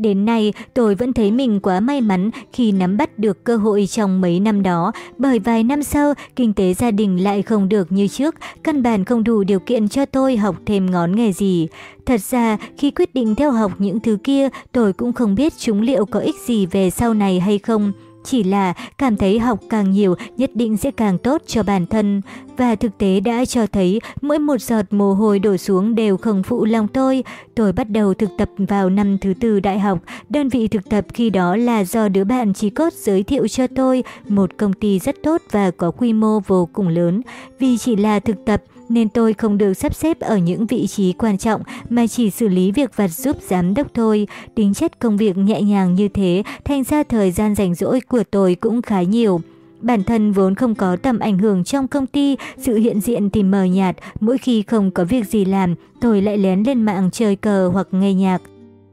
Đến nay, tôi vẫn thấy mình quá may mắn khi nắm bắt được cơ hội trong mấy năm đó, bởi vài năm sau, kinh tế gia đình lại không được như trước, căn bản không đủ điều kiện cho tôi học thêm ngón nghề gì. Thật ra, khi quyết định theo học những thứ kia, tôi cũng không biết chúng liệu có ích gì về sau này hay không. Chỉ là cảm thấy học càng nhiều, nhất định sẽ càng tốt cho bản thân. Và thực tế đã cho thấy mỗi một giọt mồ hôi đổ xuống đều không phụ lòng tôi. Tôi bắt đầu thực tập vào năm thứ tư đại học. Đơn vị thực tập khi đó là do đứa bạn trí cốt giới thiệu cho tôi, một công ty rất tốt và có quy mô vô cùng lớn. Vì chỉ là thực tập nên tôi không được sắp xếp ở những vị trí quan trọng mà chỉ xử lý việc vặt giúp giám đốc thôi. Tính chất công việc nhẹ nhàng như thế, thành ra thời gian rảnh rỗi của tôi cũng khá nhiều. Bản thân vốn không có tầm ảnh hưởng trong công ty, sự hiện diện thì mờ nhạt, mỗi khi không có việc gì làm, tôi lại lén lên mạng chơi cờ hoặc nghe nhạc.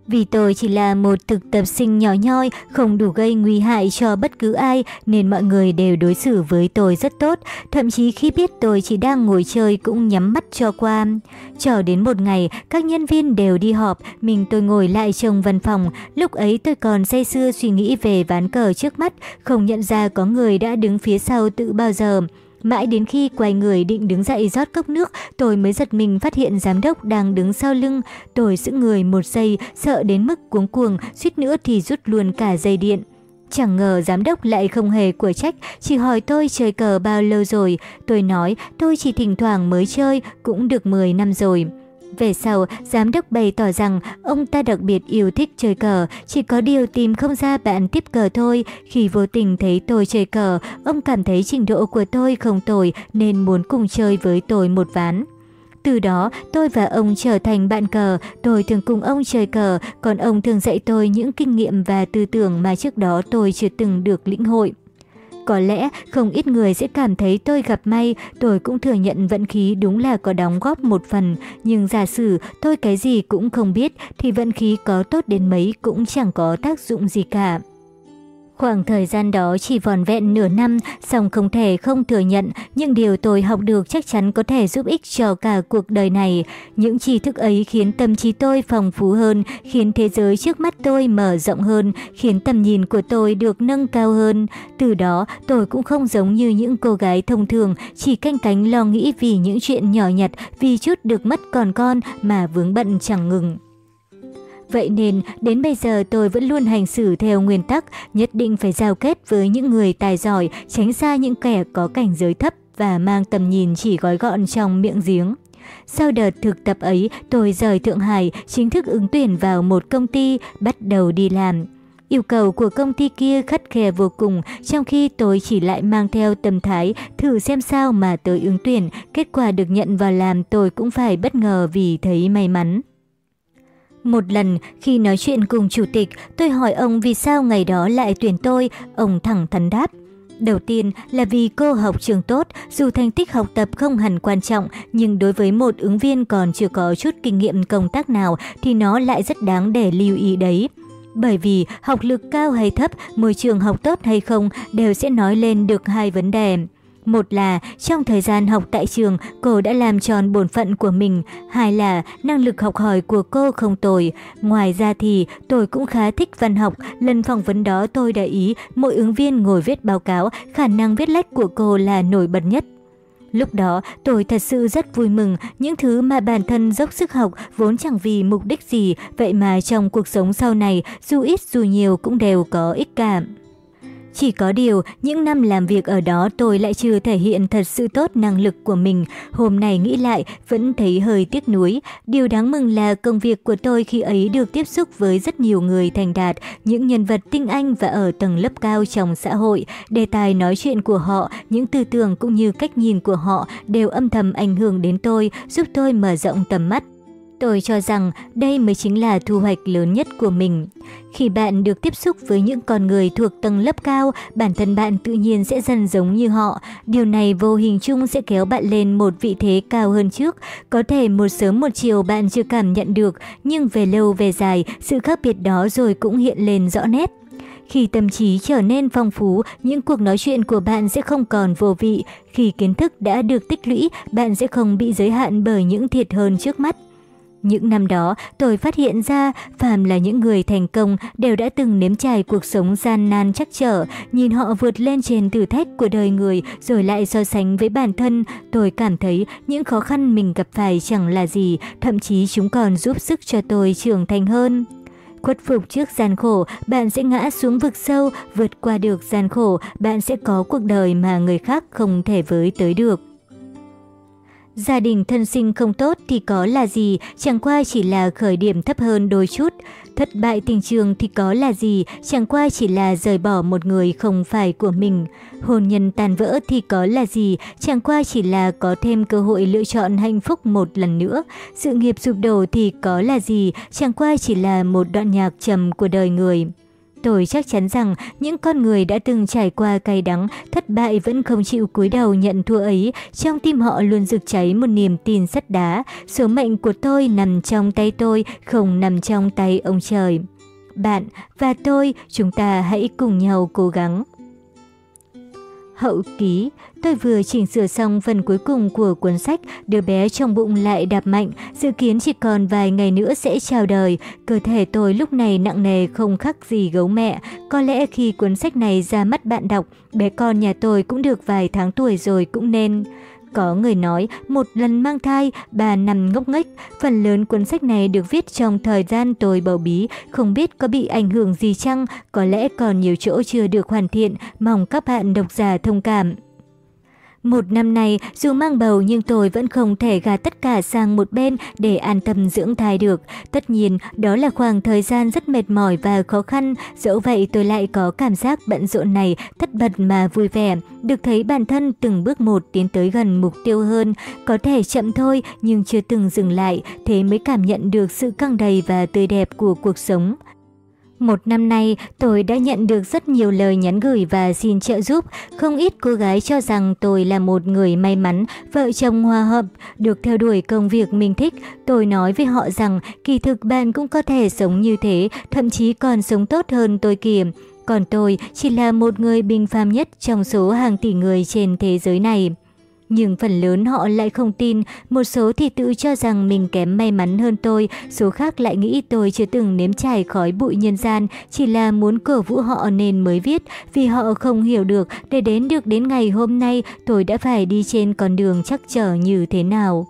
Vì tôi chỉ là một thực tập sinh nhỏ nhoi, không đủ gây nguy hại cho bất cứ ai nên mọi người đều đối xử với tôi rất tốt. Thậm chí khi biết tôi chỉ đang ngồi chơi cũng nhắm mắt cho qua. Cho đến một ngày, các nhân viên đều đi họp, mình tôi ngồi lại trong văn phòng. Lúc ấy tôi còn say sưa suy nghĩ về ván cờ trước mắt, không nhận ra có người đã đứng phía sau tự bao giờ. Mãi đến khi quay người định đứng dậy rót cốc nước, tôi mới giật mình phát hiện giám đốc đang đứng sau lưng. Tôi giữ người một giây, sợ đến mức cuống cuồng, suýt nữa thì rút luôn cả dây điện. Chẳng ngờ giám đốc lại không hề của trách, chỉ hỏi tôi chơi cờ bao lâu rồi. Tôi nói tôi chỉ thỉnh thoảng mới chơi, cũng được 10 năm rồi. Về sau, giám đốc bày tỏ rằng ông ta đặc biệt yêu thích chơi cờ, chỉ có điều tìm không ra bạn tiếp cờ thôi. Khi vô tình thấy tôi chơi cờ, ông cảm thấy trình độ của tôi không tồi nên muốn cùng chơi với tôi một ván. Từ đó, tôi và ông trở thành bạn cờ, tôi thường cùng ông chơi cờ, còn ông thường dạy tôi những kinh nghiệm và tư tưởng mà trước đó tôi chưa từng được lĩnh hội. Có lẽ không ít người sẽ cảm thấy tôi gặp may, tôi cũng thừa nhận vận khí đúng là có đóng góp một phần, nhưng giả sử tôi cái gì cũng không biết thì vận khí có tốt đến mấy cũng chẳng có tác dụng gì cả. Khoảng thời gian đó chỉ vòn vẹn nửa năm, song không thể không thừa nhận những điều tôi học được chắc chắn có thể giúp ích cho cả cuộc đời này. Những tri thức ấy khiến tâm trí tôi phong phú hơn, khiến thế giới trước mắt tôi mở rộng hơn, khiến tầm nhìn của tôi được nâng cao hơn. Từ đó, tôi cũng không giống như những cô gái thông thường, chỉ canh cánh lo nghĩ vì những chuyện nhỏ nhặt, vì chút được mất còn con mà vướng bận chẳng ngừng. Vậy nên, đến bây giờ tôi vẫn luôn hành xử theo nguyên tắc nhất định phải giao kết với những người tài giỏi, tránh xa những kẻ có cảnh giới thấp và mang tầm nhìn chỉ gói gọn trong miệng giếng. Sau đợt thực tập ấy, tôi rời Thượng Hải, chính thức ứng tuyển vào một công ty, bắt đầu đi làm. Yêu cầu của công ty kia khắt khe vô cùng, trong khi tôi chỉ lại mang theo tâm thái thử xem sao mà tới ứng tuyển, kết quả được nhận vào làm tôi cũng phải bất ngờ vì thấy may mắn. Một lần, khi nói chuyện cùng chủ tịch, tôi hỏi ông vì sao ngày đó lại tuyển tôi, ông thẳng thắn đáp. Đầu tiên là vì cô học trường tốt, dù thành tích học tập không hẳn quan trọng, nhưng đối với một ứng viên còn chưa có chút kinh nghiệm công tác nào thì nó lại rất đáng để lưu ý đấy. Bởi vì học lực cao hay thấp, môi trường học tốt hay không đều sẽ nói lên được hai vấn đề. Một là trong thời gian học tại trường, cô đã làm tròn bổn phận của mình. Hai là năng lực học hỏi của cô không tồi. Ngoài ra thì tôi cũng khá thích văn học. Lần phỏng vấn đó tôi đã ý mỗi ứng viên ngồi viết báo cáo, khả năng viết lách của cô là nổi bật nhất. Lúc đó, tôi thật sự rất vui mừng, những thứ mà bản thân dốc sức học vốn chẳng vì mục đích gì, vậy mà trong cuộc sống sau này, dù ít dù nhiều cũng đều có ích cảm. Chỉ có điều, những năm làm việc ở đó tôi lại chưa thể hiện thật sự tốt năng lực của mình. Hôm nay nghĩ lại, vẫn thấy hơi tiếc nuối. Điều đáng mừng là công việc của tôi khi ấy được tiếp xúc với rất nhiều người thành đạt, những nhân vật tinh anh và ở tầng lớp cao trong xã hội. Đề tài nói chuyện của họ, những tư tưởng cũng như cách nhìn của họ đều âm thầm ảnh hưởng đến tôi, giúp tôi mở rộng tầm mắt. Tôi cho rằng đây mới chính là thu hoạch lớn nhất của mình. Khi bạn được tiếp xúc với những con người thuộc tầng lớp cao, bản thân bạn tự nhiên sẽ dần giống như họ. Điều này vô hình chung sẽ kéo bạn lên một vị thế cao hơn trước. Có thể một sớm một chiều bạn chưa cảm nhận được, nhưng về lâu về dài, sự khác biệt đó rồi cũng hiện lên rõ nét. Khi tâm trí trở nên phong phú, những cuộc nói chuyện của bạn sẽ không còn vô vị. Khi kiến thức đã được tích lũy, bạn sẽ không bị giới hạn bởi những thiệt hơn trước mắt. Những năm đó, tôi phát hiện ra phàm là những người thành công đều đã từng nếm trải cuộc sống gian nan chắc trở, nhìn họ vượt lên trên thử thách của đời người rồi lại so sánh với bản thân, tôi cảm thấy những khó khăn mình gặp phải chẳng là gì, thậm chí chúng còn giúp sức cho tôi trưởng thành hơn. Khuất phục trước gian khổ, bạn sẽ ngã xuống vực sâu, vượt qua được gian khổ, bạn sẽ có cuộc đời mà người khác không thể với tới được. Gia đình thân sinh không tốt thì có là gì, chẳng qua chỉ là khởi điểm thấp hơn đôi chút. Thất bại tình trường thì có là gì, chẳng qua chỉ là rời bỏ một người không phải của mình. Hôn nhân tàn vỡ thì có là gì, chẳng qua chỉ là có thêm cơ hội lựa chọn hạnh phúc một lần nữa. Sự nghiệp sụp đổ thì có là gì, chẳng qua chỉ là một đoạn nhạc trầm của đời người. Tôi chắc chắn rằng những con người đã từng trải qua cay đắng, thất bại vẫn không chịu cúi đầu nhận thua ấy, trong tim họ luôn rực cháy một niềm tin sắt đá. Số mệnh của tôi nằm trong tay tôi, không nằm trong tay ông trời. Bạn và tôi, chúng ta hãy cùng nhau cố gắng. Hậu ký, tôi vừa chỉnh sửa xong phần cuối cùng của cuốn sách, đứa bé trong bụng lại đạp mạnh, dự kiến chỉ còn vài ngày nữa sẽ chào đời. Cơ thể tôi lúc này nặng nề không khác gì gấu mẹ. Có lẽ khi cuốn sách này ra mắt bạn đọc, bé con nhà tôi cũng được vài tháng tuổi rồi cũng nên... Có người nói một lần mang thai, bà nằm ngốc nghếch. Phần lớn cuốn sách này được viết trong thời gian tôi bầu bí, không biết có bị ảnh hưởng gì chăng, có lẽ còn nhiều chỗ chưa được hoàn thiện, mong các bạn độc giả thông cảm. Một năm nay, dù mang bầu nhưng tôi vẫn không thể gạt tất cả sang một bên để an tâm dưỡng thai được. Tất nhiên, đó là khoảng thời gian rất mệt mỏi và khó khăn, dẫu vậy tôi lại có cảm giác bận rộn này thất bật mà vui vẻ. Được thấy bản thân từng bước một tiến tới gần mục tiêu hơn, có thể chậm thôi nhưng chưa từng dừng lại, thế mới cảm nhận được sự căng đầy và tươi đẹp của cuộc sống. Một năm nay, tôi đã nhận được rất nhiều lời nhắn gửi và xin trợ giúp. Không ít cô gái cho rằng tôi là một người may mắn, vợ chồng hòa hợp, được theo đuổi công việc mình thích. Tôi nói với họ rằng kỳ thực bạn cũng có thể sống như thế, thậm chí còn sống tốt hơn tôi kìa. Còn tôi chỉ là một người bình phàm nhất trong số hàng tỷ người trên thế giới này. Nhưng phần lớn họ lại không tin, một số thì tự cho rằng mình kém may mắn hơn tôi, số khác lại nghĩ tôi chưa từng nếm trải khói bụi nhân gian, chỉ là muốn cổ vũ họ nên mới viết, vì họ không hiểu được để đến được đến ngày hôm nay tôi đã phải đi trên con đường chắc trở như thế nào.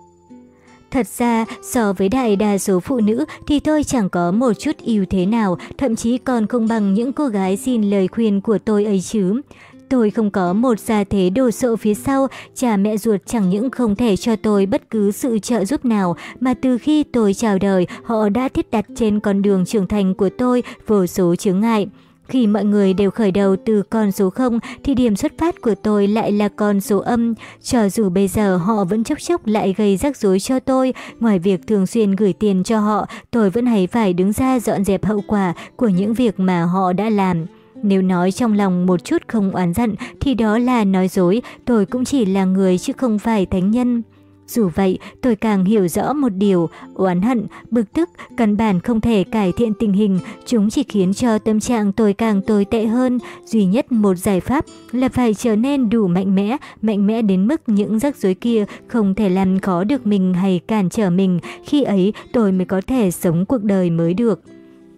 Thật ra, so với đại đa số phụ nữ thì tôi chẳng có một chút ưu thế nào, thậm chí còn không bằng những cô gái xin lời khuyên của tôi ấy chứ. Tôi không có một gia thế đồ sộ phía sau, cha mẹ ruột chẳng những không thể cho tôi bất cứ sự trợ giúp nào, mà từ khi tôi chào đời, họ đã thiết đặt trên con đường trưởng thành của tôi vô số chướng ngại. Khi mọi người đều khởi đầu từ con số 0 thì điểm xuất phát của tôi lại là con số âm. Cho dù bây giờ họ vẫn chốc chốc lại gây rắc rối cho tôi, ngoài việc thường xuyên gửi tiền cho họ, tôi vẫn hay phải đứng ra dọn dẹp hậu quả của những việc mà họ đã làm. Nếu nói trong lòng một chút không oán giận thì đó là nói dối, tôi cũng chỉ là người chứ không phải thánh nhân. Dù vậy, tôi càng hiểu rõ một điều, oán hận, bực tức, căn bản không thể cải thiện tình hình, chúng chỉ khiến cho tâm trạng tôi càng tồi tệ hơn. Duy nhất một giải pháp là phải trở nên đủ mạnh mẽ, mạnh mẽ đến mức những rắc rối kia không thể làm khó được mình hay cản trở mình, khi ấy tôi mới có thể sống cuộc đời mới được.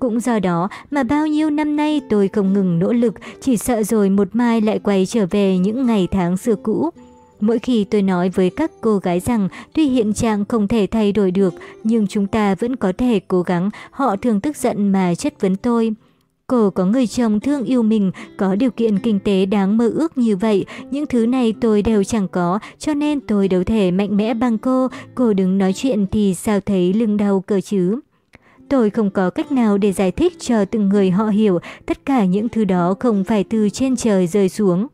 Cũng do đó mà bao nhiêu năm nay tôi không ngừng nỗ lực, chỉ sợ rồi một mai lại quay trở về những ngày tháng xưa cũ. Mỗi khi tôi nói với các cô gái rằng tuy hiện trạng không thể thay đổi được, nhưng chúng ta vẫn có thể cố gắng, họ thường tức giận mà chất vấn tôi. Cô có người chồng thương yêu mình, có điều kiện kinh tế đáng mơ ước như vậy, những thứ này tôi đều chẳng có, cho nên tôi đâu thể mạnh mẽ bằng cô, cô đứng nói chuyện thì sao thấy lưng đau cơ chứ. Tôi không có cách nào để giải thích cho từng người họ hiểu tất cả những thứ đó không phải từ trên trời rơi xuống.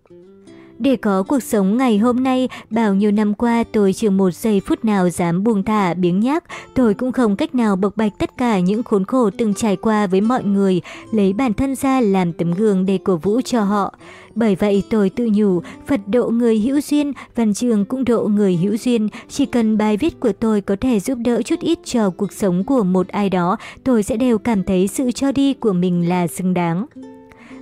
Để có cuộc sống ngày hôm nay, bao nhiêu năm qua tôi chưa một giây phút nào dám buông thả biếng nhác, tôi cũng không cách nào bộc bạch tất cả những khốn khổ từng trải qua với mọi người, lấy bản thân ra làm tấm gương để cổ vũ cho họ. Bởi vậy tôi tự nhủ, Phật độ người hữu duyên, văn trường cũng độ người hữu duyên, chỉ cần bài viết của tôi có thể giúp đỡ chút ít cho cuộc sống của một ai đó, tôi sẽ đều cảm thấy sự cho đi của mình là xứng đáng.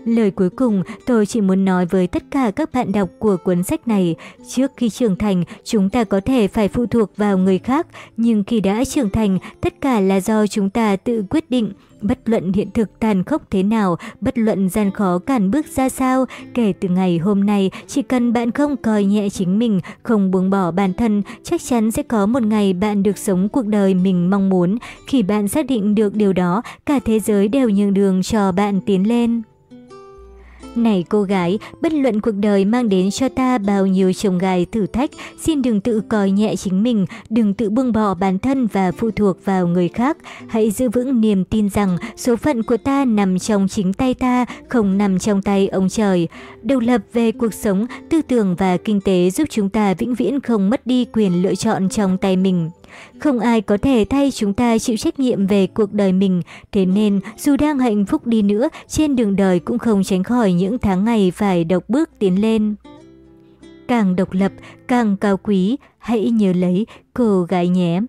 Lời cuối cùng, tôi chỉ muốn nói với tất cả các bạn đọc của cuốn sách này, trước khi trưởng thành, chúng ta có thể phải phụ thuộc vào người khác, nhưng khi đã trưởng thành, tất cả là do chúng ta tự quyết định. Bất luận hiện thực tàn khốc thế nào, bất luận gian khó cản bước ra sao, kể từ ngày hôm nay, chỉ cần bạn không coi nhẹ chính mình, không buông bỏ bản thân, chắc chắn sẽ có một ngày bạn được sống cuộc đời mình mong muốn. Khi bạn xác định được điều đó, cả thế giới đều nhường đường cho bạn tiến lên. Này cô gái, bất luận cuộc đời mang đến cho ta bao nhiêu chồng gai thử thách, xin đừng tự coi nhẹ chính mình, đừng tự buông bỏ bản thân và phụ thuộc vào người khác. Hãy giữ vững niềm tin rằng số phận của ta nằm trong chính tay ta, không nằm trong tay ông trời. Độc lập về cuộc sống, tư tưởng và kinh tế giúp chúng ta vĩnh viễn không mất đi quyền lựa chọn trong tay mình. Không ai có thể thay chúng ta chịu trách nhiệm về cuộc đời mình, thế nên dù đang hạnh phúc đi nữa, trên đường đời cũng không tránh khỏi những tháng ngày phải độc bước tiến lên. Càng độc lập, càng cao quý, hãy nhớ lấy cô gái nhé.